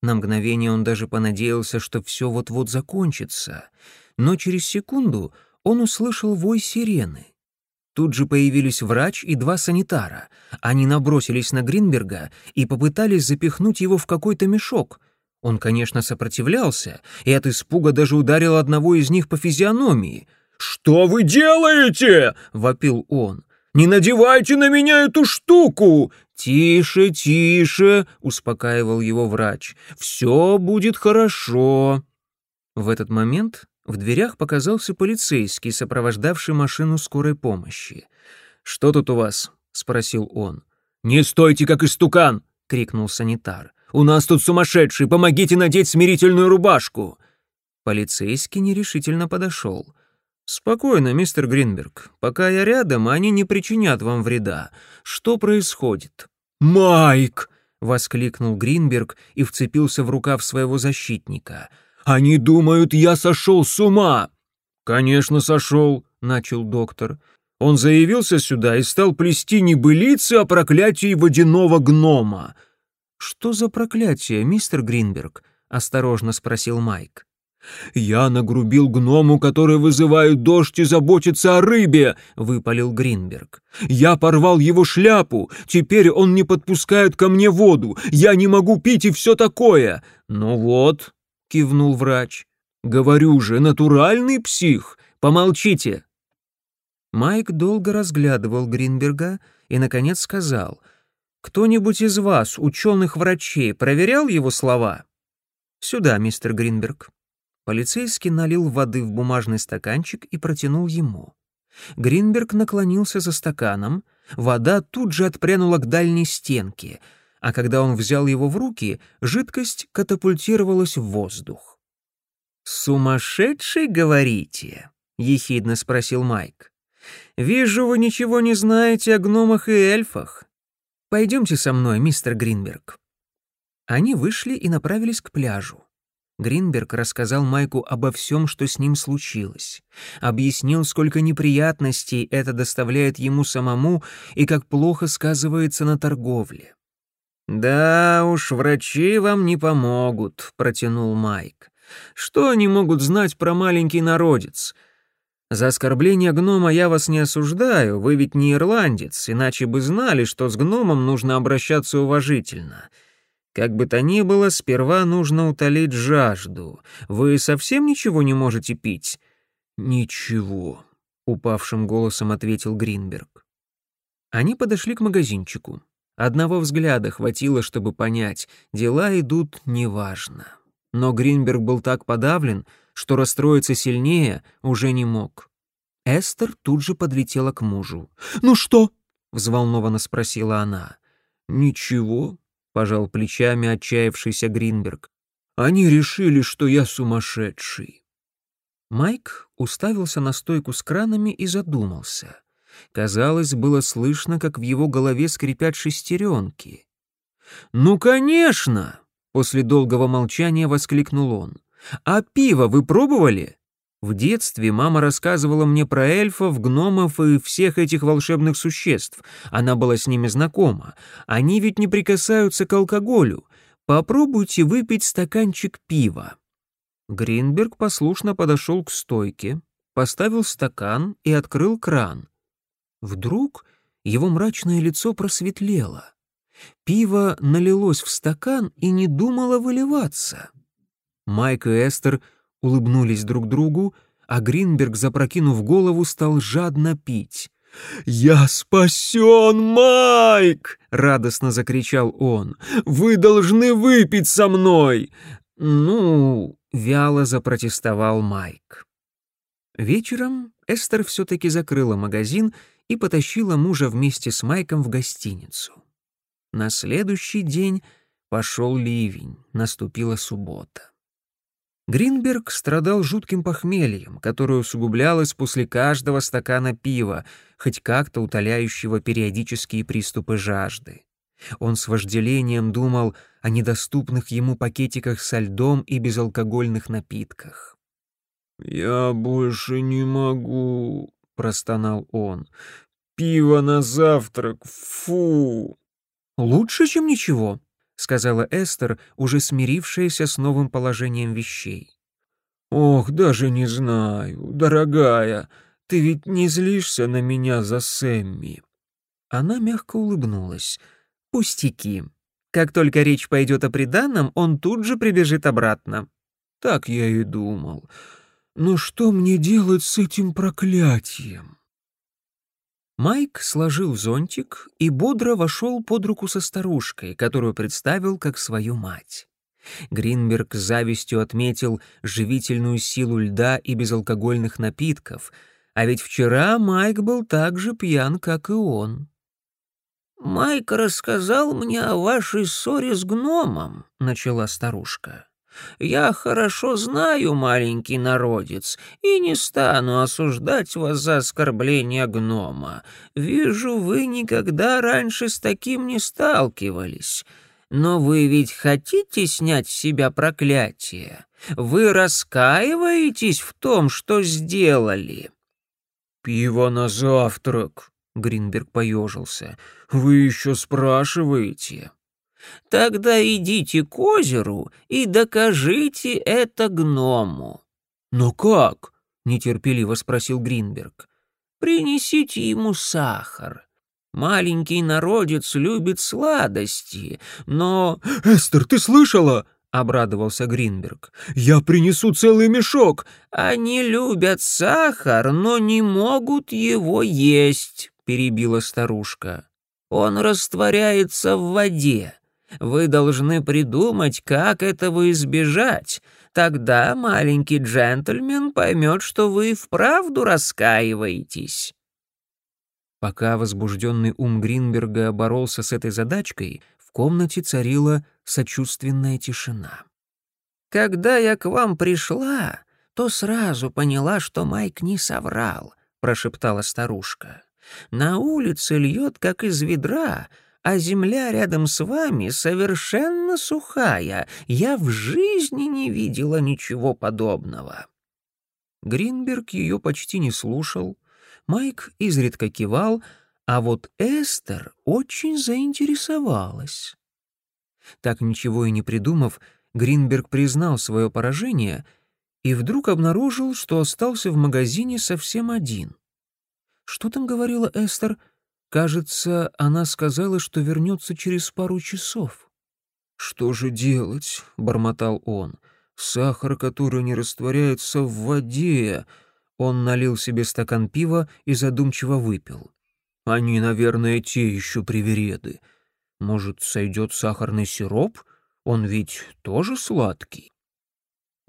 На мгновение он даже понадеялся, что все вот-вот закончится, но через секунду он услышал вой сирены. Тут же появились врач и два санитара. Они набросились на Гринберга и попытались запихнуть его в какой-то мешок. Он, конечно, сопротивлялся, и от испуга даже ударил одного из них по физиономии — «Что вы делаете?» — вопил он. «Не надевайте на меня эту штуку!» «Тише, тише!» — успокаивал его врач. «Все будет хорошо!» В этот момент в дверях показался полицейский, сопровождавший машину скорой помощи. «Что тут у вас?» — спросил он. «Не стойте, как истукан!» — крикнул санитар. «У нас тут сумасшедший! Помогите надеть смирительную рубашку!» Полицейский нерешительно подошел. «Спокойно, мистер Гринберг. Пока я рядом, они не причинят вам вреда. Что происходит?» «Майк!» — воскликнул Гринберг и вцепился в рукав своего защитника. «Они думают, я сошел с ума!» «Конечно, сошел», — начал доктор. «Он заявился сюда и стал плести небылицы о проклятии водяного гнома». «Что за проклятие, мистер Гринберг?» — осторожно спросил Майк. «Я нагрубил гному, который вызывает дождь и заботится о рыбе», — выпалил Гринберг. «Я порвал его шляпу, теперь он не подпускает ко мне воду, я не могу пить и все такое». «Ну вот», — кивнул врач, — «говорю же, натуральный псих, Помолчите!» Майк долго разглядывал Гринберга и, наконец, сказал, «Кто-нибудь из вас, ученых-врачей, проверял его слова?» «Сюда, мистер Гринберг». Полицейский налил воды в бумажный стаканчик и протянул ему. Гринберг наклонился за стаканом, вода тут же отпрянула к дальней стенке, а когда он взял его в руки, жидкость катапультировалась в воздух. «Сумасшедший, говорите?» — ехидно спросил Майк. «Вижу, вы ничего не знаете о гномах и эльфах. Пойдемте со мной, мистер Гринберг». Они вышли и направились к пляжу. Гринберг рассказал Майку обо всем, что с ним случилось. Объяснил, сколько неприятностей это доставляет ему самому и как плохо сказывается на торговле. «Да уж, врачи вам не помогут», — протянул Майк. «Что они могут знать про маленький народец? За оскорбление гнома я вас не осуждаю, вы ведь не ирландец, иначе бы знали, что с гномом нужно обращаться уважительно». Как бы то ни было, сперва нужно утолить жажду. Вы совсем ничего не можете пить? Ничего, упавшим голосом ответил Гринберг. Они подошли к магазинчику. Одного взгляда хватило, чтобы понять, дела идут неважно. Но Гринберг был так подавлен, что расстроиться сильнее уже не мог. Эстер тут же подлетела к мужу. «Ну что?» — взволнованно спросила она. «Ничего», — пожал плечами отчаявшийся Гринберг. «Они решили, что я сумасшедший». Майк уставился на стойку с кранами и задумался. Казалось, было слышно, как в его голове скрипят шестеренки. «Ну, конечно!» — после долгого молчания воскликнул он. «А пиво вы пробовали?» В детстве мама рассказывала мне про эльфов, гномов и всех этих волшебных существ. Она была с ними знакома. Они ведь не прикасаются к алкоголю. Попробуйте выпить стаканчик пива. Гринберг послушно подошел к стойке, поставил стакан и открыл кран. Вдруг его мрачное лицо просветлело. Пиво налилось в стакан и не думало выливаться. Майк и Эстер — улыбнулись друг другу, а Гринберг, запрокинув голову, стал жадно пить. «Я спасен, Майк!» — радостно закричал он. «Вы должны выпить со мной!» «Ну...» — вяло запротестовал Майк. Вечером Эстер все-таки закрыла магазин и потащила мужа вместе с Майком в гостиницу. На следующий день пошел ливень, наступила суббота. Гринберг страдал жутким похмельем, которое усугублялось после каждого стакана пива, хоть как-то утоляющего периодические приступы жажды. Он с вожделением думал о недоступных ему пакетиках со льдом и безалкогольных напитках. «Я больше не могу», — простонал он. «Пиво на завтрак, фу!» «Лучше, чем ничего», сказала Эстер, уже смирившаяся с новым положением вещей. Ох, даже не знаю, дорогая, ты ведь не злишься на меня за Сэмми. Она мягко улыбнулась. Пустяки. Как только речь пойдет о приданом, он тут же прибежит обратно. Так я и думал. Но что мне делать с этим проклятием? Майк сложил зонтик и бодро вошел под руку со старушкой, которую представил как свою мать. Гринберг с завистью отметил живительную силу льда и безалкогольных напитков, а ведь вчера Майк был так же пьян, как и он. «Майк рассказал мне о вашей ссоре с гномом», — начала старушка. Я хорошо знаю, маленький народец, и не стану осуждать вас за оскорбление гнома. Вижу, вы никогда раньше с таким не сталкивались. Но вы ведь хотите снять с себя проклятие? Вы раскаиваетесь в том, что сделали?» «Пиво на завтрак», — Гринберг поежился. «Вы еще спрашиваете?» Тогда идите к озеру и докажите это гному». «Но как?» — нетерпеливо спросил Гринберг. «Принесите ему сахар. Маленький народец любит сладости, но...» «Эстер, ты слышала?» — обрадовался Гринберг. «Я принесу целый мешок!» «Они любят сахар, но не могут его есть», — перебила старушка. «Он растворяется в воде. Вы должны придумать, как этого избежать. Тогда маленький джентльмен поймет, что вы вправду раскаиваетесь». Пока возбужденный ум Гринберга боролся с этой задачкой, в комнате царила сочувственная тишина. «Когда я к вам пришла, то сразу поняла, что Майк не соврал», — прошептала старушка. «На улице льет, как из ведра, а земля рядом с вами совершенно сухая. Я в жизни не видела ничего подобного». Гринберг ее почти не слушал, Майк изредка кивал, а вот Эстер очень заинтересовалась. Так ничего и не придумав, Гринберг признал свое поражение и вдруг обнаружил, что остался в магазине совсем один. Что там говорила Эстер? Кажется, она сказала, что вернется через пару часов. «Что же делать?» — бормотал он. «Сахар, который не растворяется в воде...» Он налил себе стакан пива и задумчиво выпил. «Они, наверное, те еще привереды. Может, сойдет сахарный сироп? Он ведь тоже сладкий».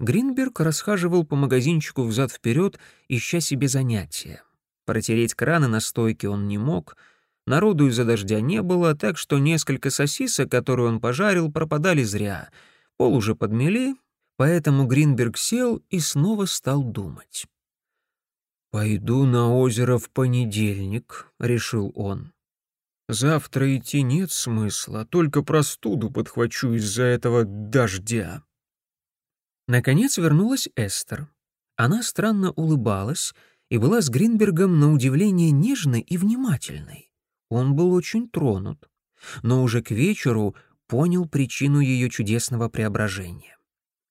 Гринберг расхаживал по магазинчику взад-вперед, ища себе занятия. Протереть краны на стойке он не мог, народу из-за дождя не было, так что несколько сосисок, которые он пожарил, пропадали зря. Пол уже подмели, поэтому Гринберг сел и снова стал думать. «Пойду на озеро в понедельник», — решил он. «Завтра идти нет смысла, только простуду подхвачу из-за этого дождя». Наконец вернулась Эстер. Она странно улыбалась и была с Гринбергом на удивление нежной и внимательной. Он был очень тронут, но уже к вечеру понял причину ее чудесного преображения.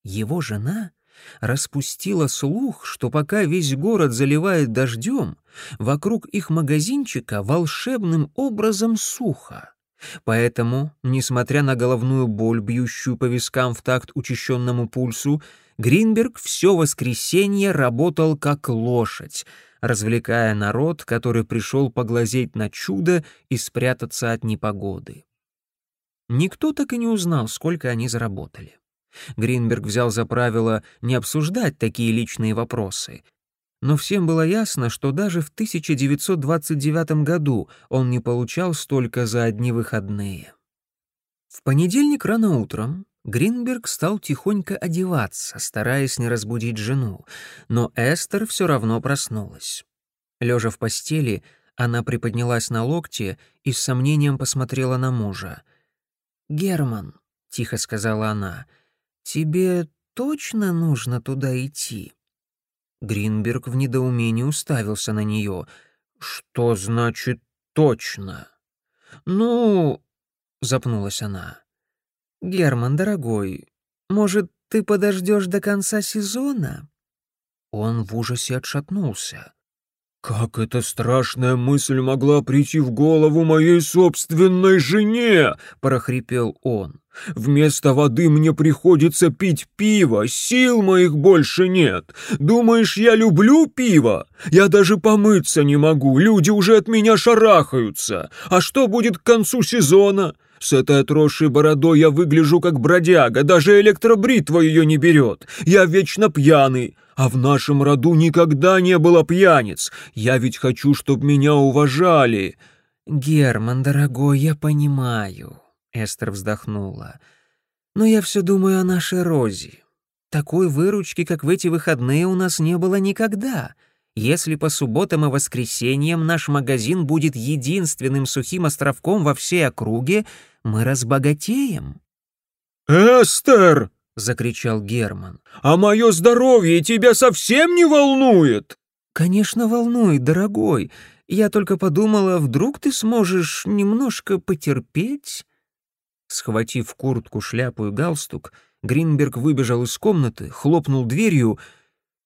Его жена распустила слух, что пока весь город заливает дождем, вокруг их магазинчика волшебным образом сухо. Поэтому, несмотря на головную боль, бьющую по вискам в такт учащенному пульсу, Гринберг все воскресенье работал как лошадь, развлекая народ, который пришел поглазеть на чудо и спрятаться от непогоды. Никто так и не узнал, сколько они заработали. Гринберг взял за правило не обсуждать такие личные вопросы. Но всем было ясно, что даже в 1929 году он не получал столько за одни выходные. В понедельник рано утром Гринберг стал тихонько одеваться, стараясь не разбудить жену, но Эстер все равно проснулась. Лежа в постели, она приподнялась на локте и с сомнением посмотрела на мужа. «Герман», — тихо сказала она, — «Тебе точно нужно туда идти?» Гринберг в недоумении уставился на нее. «Что значит «точно»?» «Ну...» — запнулась она. «Герман, дорогой, может, ты подождешь до конца сезона?» Он в ужасе отшатнулся. «Как эта страшная мысль могла прийти в голову моей собственной жене?» — прохрипел он. «Вместо воды мне приходится пить пиво, сил моих больше нет. Думаешь, я люблю пиво? Я даже помыться не могу, люди уже от меня шарахаются. А что будет к концу сезона?» С этой отросшей бородой я выгляжу как бродяга, даже электробритва ее не берет. Я вечно пьяный, а в нашем роду никогда не было пьяниц. Я ведь хочу, чтобы меня уважали». «Герман, дорогой, я понимаю», — Эстер вздохнула. «Но я все думаю о нашей Розе. Такой выручки, как в эти выходные, у нас не было никогда. Если по субботам и воскресеньям наш магазин будет единственным сухим островком во всей округе, мы разбогатеем». «Эстер!» — закричал Герман. «А мое здоровье тебя совсем не волнует?» «Конечно, волнует, дорогой. Я только подумала, вдруг ты сможешь немножко потерпеть?» Схватив куртку, шляпу и галстук, Гринберг выбежал из комнаты, хлопнул дверью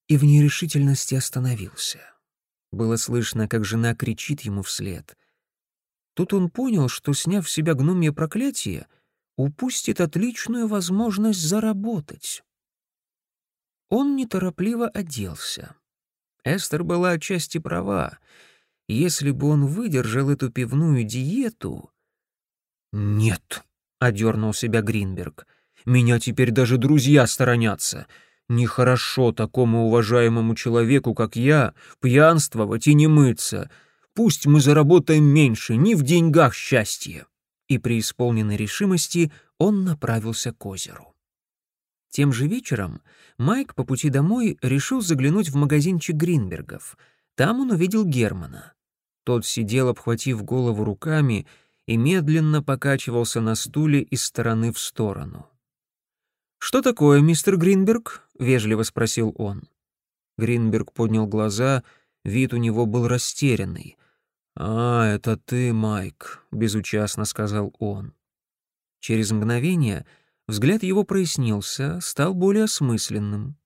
и в нерешительности остановился. Было слышно, как жена кричит ему вслед. Тут он понял, что, сняв с себя гномье проклятие, упустит отличную возможность заработать. Он неторопливо оделся. Эстер была отчасти права. Если бы он выдержал эту пивную диету... «Нет», — одернул себя Гринберг, — «меня теперь даже друзья сторонятся. Нехорошо такому уважаемому человеку, как я, пьянствовать и не мыться. Пусть мы заработаем меньше, не в деньгах счастье». И при исполненной решимости он направился к озеру. Тем же вечером Майк по пути домой решил заглянуть в магазинчик Гринбергов. Там он увидел Германа. Тот сидел, обхватив голову руками, и медленно покачивался на стуле из стороны в сторону. «Что такое, мистер Гринберг?» — вежливо спросил он. Гринберг поднял глаза, вид у него был растерянный. «А, это ты, Майк», — безучастно сказал он. Через мгновение — Взгляд его прояснился, стал более осмысленным.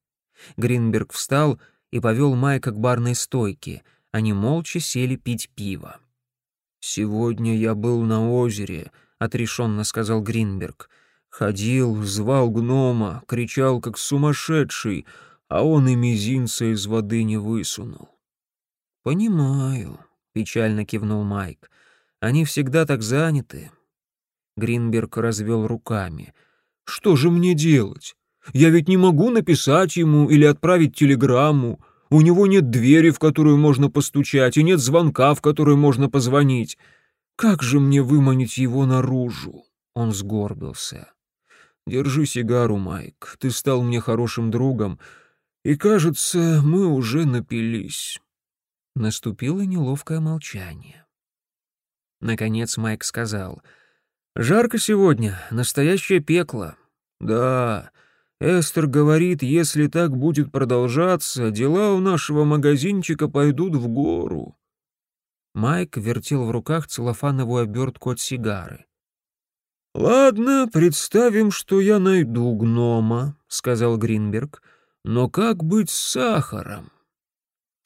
Гринберг встал и повел Майка к барной стойке. Они молча сели пить пиво. «Сегодня я был на озере», — отрешенно сказал Гринберг. «Ходил, звал гнома, кричал, как сумасшедший, а он и мизинца из воды не высунул». «Понимаю», — печально кивнул Майк. «Они всегда так заняты». Гринберг развел руками — что же мне делать? Я ведь не могу написать ему или отправить телеграмму. У него нет двери, в которую можно постучать, и нет звонка, в который можно позвонить. Как же мне выманить его наружу? Он сгорбился. Держи сигару, Майк. Ты стал мне хорошим другом, и, кажется, мы уже напились. Наступило неловкое молчание. Наконец Майк сказал: "Жарко сегодня, настоящее пекло. Да, Эстер говорит, если так будет продолжаться, дела у нашего магазинчика пойдут в гору. Майк вертел в руках целлофановую обертку от сигары. «Ладно, представим, что я найду гнома», — сказал Гринберг. «Но как быть с сахаром?»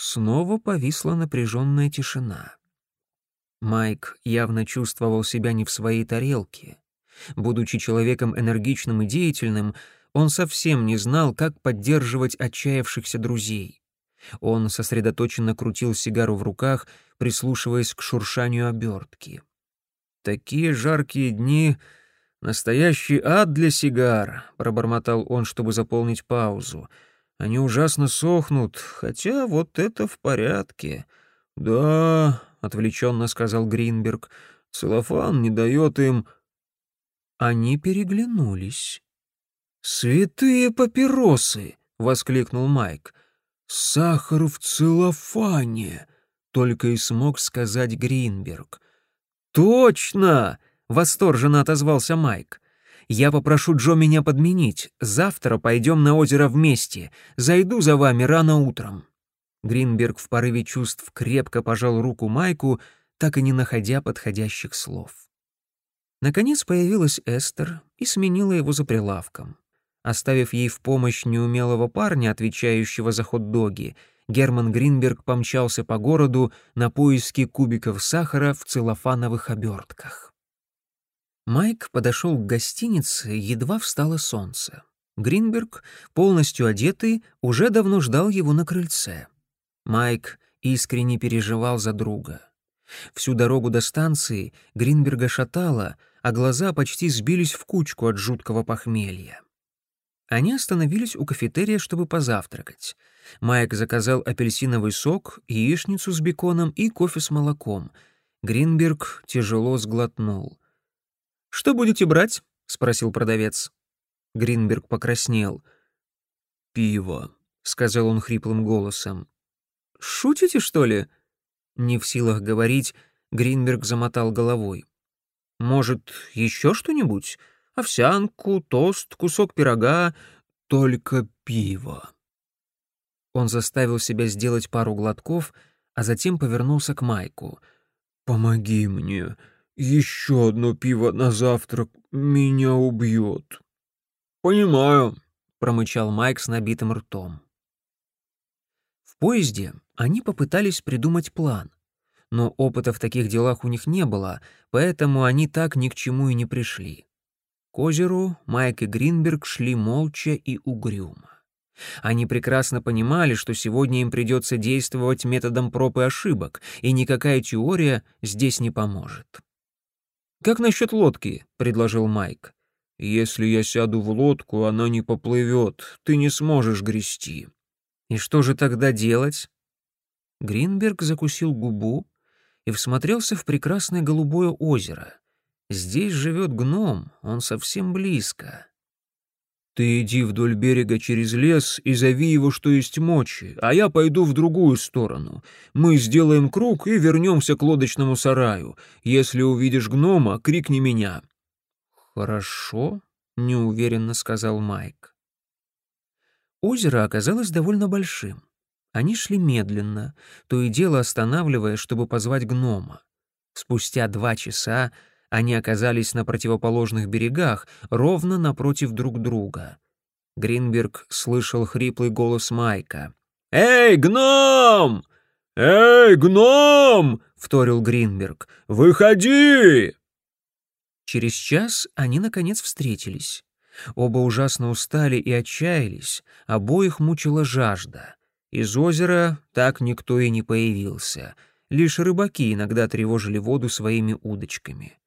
Снова повисла напряженная тишина. Майк явно чувствовал себя не в своей тарелке. Будучи человеком энергичным и деятельным, он совсем не знал, как поддерживать отчаявшихся друзей. Он сосредоточенно крутил сигару в руках, прислушиваясь к шуршанию обертки. «Такие жаркие дни — настоящий ад для сигар», — пробормотал он, чтобы заполнить паузу. «Они ужасно сохнут, хотя вот это в порядке». «Да», — отвлеченно сказал Гринберг, — «целлофан не дает им...» Они переглянулись. «Святые папиросы!» — воскликнул Майк. «Сахар в целлофане!» — только и смог сказать Гринберг. «Точно!» — восторженно отозвался Майк. «Я попрошу Джо меня подменить. Завтра пойдем на озеро вместе. Зайду за вами рано утром». Гринберг в порыве чувств крепко пожал руку Майку, так и не находя подходящих слов. Наконец появилась Эстер и сменила его за прилавком. Оставив ей в помощь неумелого парня, отвечающего за хот-доги, Герман Гринберг помчался по городу на поиски кубиков сахара в целлофановых обертках. Майк подошел к гостинице, едва встало солнце. Гринберг, полностью одетый, уже давно ждал его на крыльце. Майк искренне переживал за друга. Всю дорогу до станции Гринберга шатало, а глаза почти сбились в кучку от жуткого похмелья. Они остановились у кафетерия, чтобы позавтракать. Майк заказал апельсиновый сок, яичницу с беконом и кофе с молоком. Гринберг тяжело сглотнул. «Что будете брать?» — спросил продавец. Гринберг покраснел. «Пиво», — сказал он хриплым голосом. «Шутите, что ли?» Не в силах говорить, Гринберг замотал головой. «Может, еще что-нибудь? Овсянку, тост, кусок пирога, только пиво». Он заставил себя сделать пару глотков, а затем повернулся к Майку. «Помоги мне. Еще одно пиво на завтрак меня убьет». «Понимаю», — промычал Майк с набитым ртом. В поезде они попытались придумать план, но опыта в таких делах у них не было, поэтому они так ни к чему и не пришли. К озеру Майк и Гринберг шли молча и угрюмо. Они прекрасно понимали, что сегодня им придется действовать методом проб и ошибок, и никакая теория здесь не поможет. «Как насчет лодки?» — предложил Майк. «Если я сяду в лодку, она не поплывет, ты не сможешь грести». «И что же тогда делать?» Гринберг закусил губу и всмотрелся в прекрасное голубое озеро. Здесь живет гном, он совсем близко. Ты иди вдоль берега через лес и зови его, что есть мочи, а я пойду в другую сторону. Мы сделаем круг и вернемся к лодочному сараю. Если увидишь гнома, крикни меня». «Хорошо», — неуверенно сказал Майк. Озеро оказалось довольно большим. Они шли медленно, то и дело останавливаясь, чтобы позвать гнома. Спустя два часа они оказались на противоположных берегах, ровно напротив друг друга. Гринберг слышал хриплый голос Майка. «Эй, гном! Эй, гном!» — вторил Гринберг. «Выходи!» Через час они, наконец, встретились. Оба ужасно устали и отчаялись, обоих мучила жажда. Из озера так никто и не появился. Лишь рыбаки иногда тревожили воду своими удочками.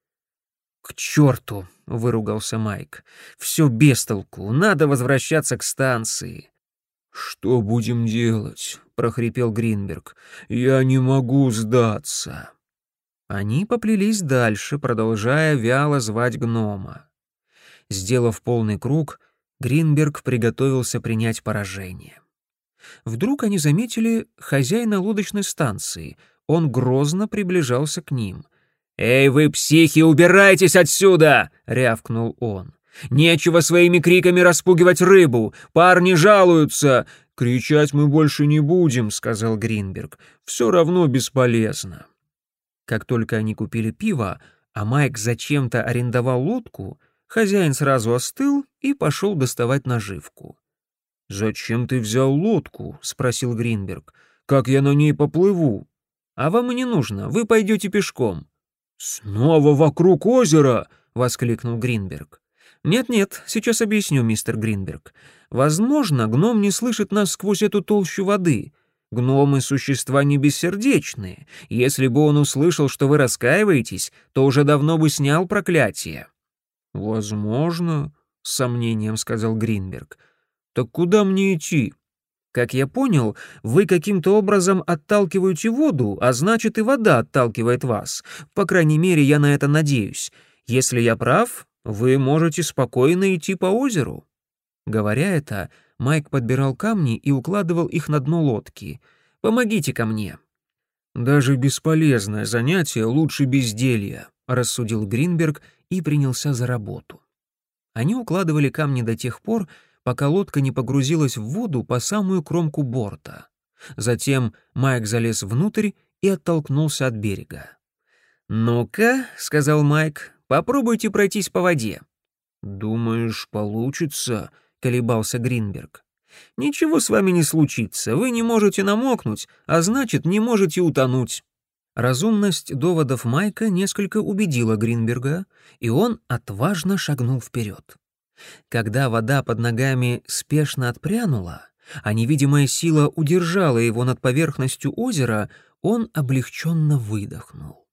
«К черту!» — выругался Майк. «Все без толку. Надо возвращаться к станции». «Что будем делать?» — прохрипел Гринберг. «Я не могу сдаться». Они поплелись дальше, продолжая вяло звать гнома. Сделав полный круг, Гринберг приготовился принять поражение. Вдруг они заметили хозяина лодочной станции. Он грозно приближался к ним — «Эй вы, психи, убирайтесь отсюда!» — рявкнул он. «Нечего своими криками распугивать рыбу! Парни жалуются!» «Кричать мы больше не будем», — сказал Гринберг. «Все равно бесполезно». Как только они купили пиво, а Майк зачем-то арендовал лодку, хозяин сразу остыл и пошел доставать наживку. «Зачем ты взял лодку?» — спросил Гринберг. «Как я на ней поплыву?» «А вам и не нужно, вы пойдете пешком». «Снова вокруг озера!» — воскликнул Гринберг. «Нет-нет, сейчас объясню, мистер Гринберг. Возможно, гном не слышит нас сквозь эту толщу воды. Гномы — существа не бессердечные. Если бы он услышал, что вы раскаиваетесь, то уже давно бы снял проклятие». «Возможно», — с сомнением сказал Гринберг. «Так куда мне идти?» Как я понял, вы каким-то образом отталкиваете воду, а значит и вода отталкивает вас. По крайней мере, я на это надеюсь. Если я прав, вы можете спокойно идти по озеру». Говоря это, Майк подбирал камни и укладывал их на дно лодки. «Помогите ко мне». «Даже бесполезное занятие лучше безделья», — рассудил Гринберг и принялся за работу. Они укладывали камни до тех пор, пока лодка не погрузилась в воду по самую кромку борта. Затем Майк залез внутрь и оттолкнулся от берега. «Ну-ка», — сказал Майк, — «попробуйте пройтись по воде». «Думаешь, получится?» — колебался Гринберг. «Ничего с вами не случится, вы не можете намокнуть, а значит, не можете утонуть». Разумность доводов Майка несколько убедила Гринберга, и он отважно шагнул вперед. Когда вода под ногами спешно отпрянула, а невидимая сила удержала его над поверхностью озера, он облегченно выдохнул.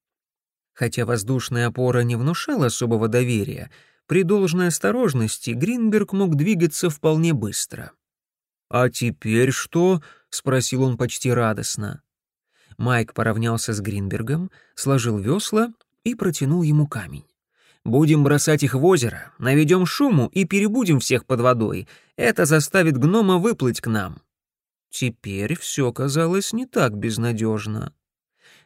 Хотя воздушная опора не внушала особого доверия, при должной осторожности Гринберг мог двигаться вполне быстро. «А теперь что?» — спросил он почти радостно. Майк поравнялся с Гринбергом, сложил весла и протянул ему камень. Будем бросать их в озеро, наведем шуму и перебудем всех под водой. Это заставит гнома выплыть к нам». Теперь все казалось не так безнадежно.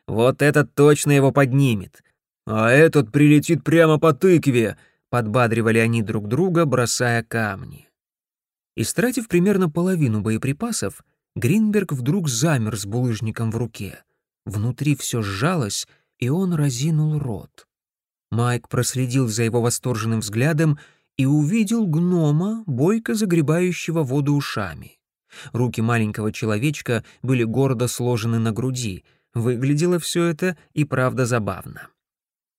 «Вот этот точно его поднимет, а этот прилетит прямо по тыкве», — подбадривали они друг друга, бросая камни. Истратив примерно половину боеприпасов, Гринберг вдруг замер с булыжником в руке. Внутри все сжалось, и он разинул рот. Майк проследил за его восторженным взглядом и увидел гнома, бойко загребающего воду ушами. Руки маленького человечка были гордо сложены на груди. Выглядело все это и правда забавно.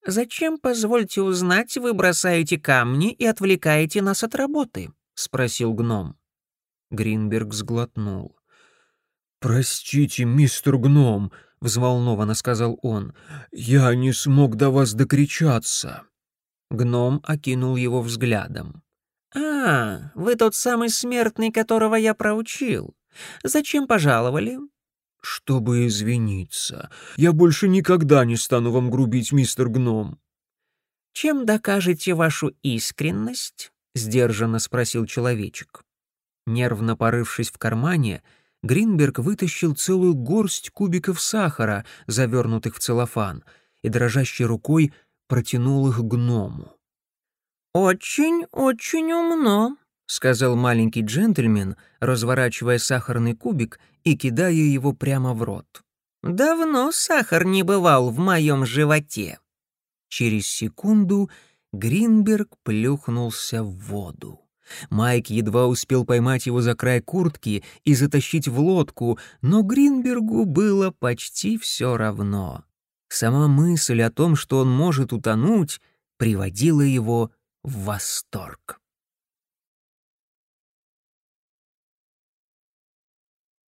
«Зачем, позвольте узнать, вы бросаете камни и отвлекаете нас от работы?» — спросил гном. Гринберг сглотнул. «Простите, мистер гном», — взволнованно сказал он, — «я не смог до вас докричаться». Гном окинул его взглядом. «А, вы тот самый смертный, которого я проучил. Зачем пожаловали?» «Чтобы извиниться. Я больше никогда не стану вам грубить, мистер Гном». «Чем докажете вашу искренность?» — сдержанно спросил человечек. Нервно порывшись в кармане, Гринберг вытащил целую горсть кубиков сахара, завернутых в целлофан, и дрожащей рукой протянул их гному. «Очень-очень умно», — сказал маленький джентльмен, разворачивая сахарный кубик и кидая его прямо в рот. «Давно сахар не бывал в моем животе». Через секунду Гринберг плюхнулся в воду. Майк едва успел поймать его за край куртки и затащить в лодку, но Гринбергу было почти все равно. Сама мысль о том, что он может утонуть, приводила его в восторг.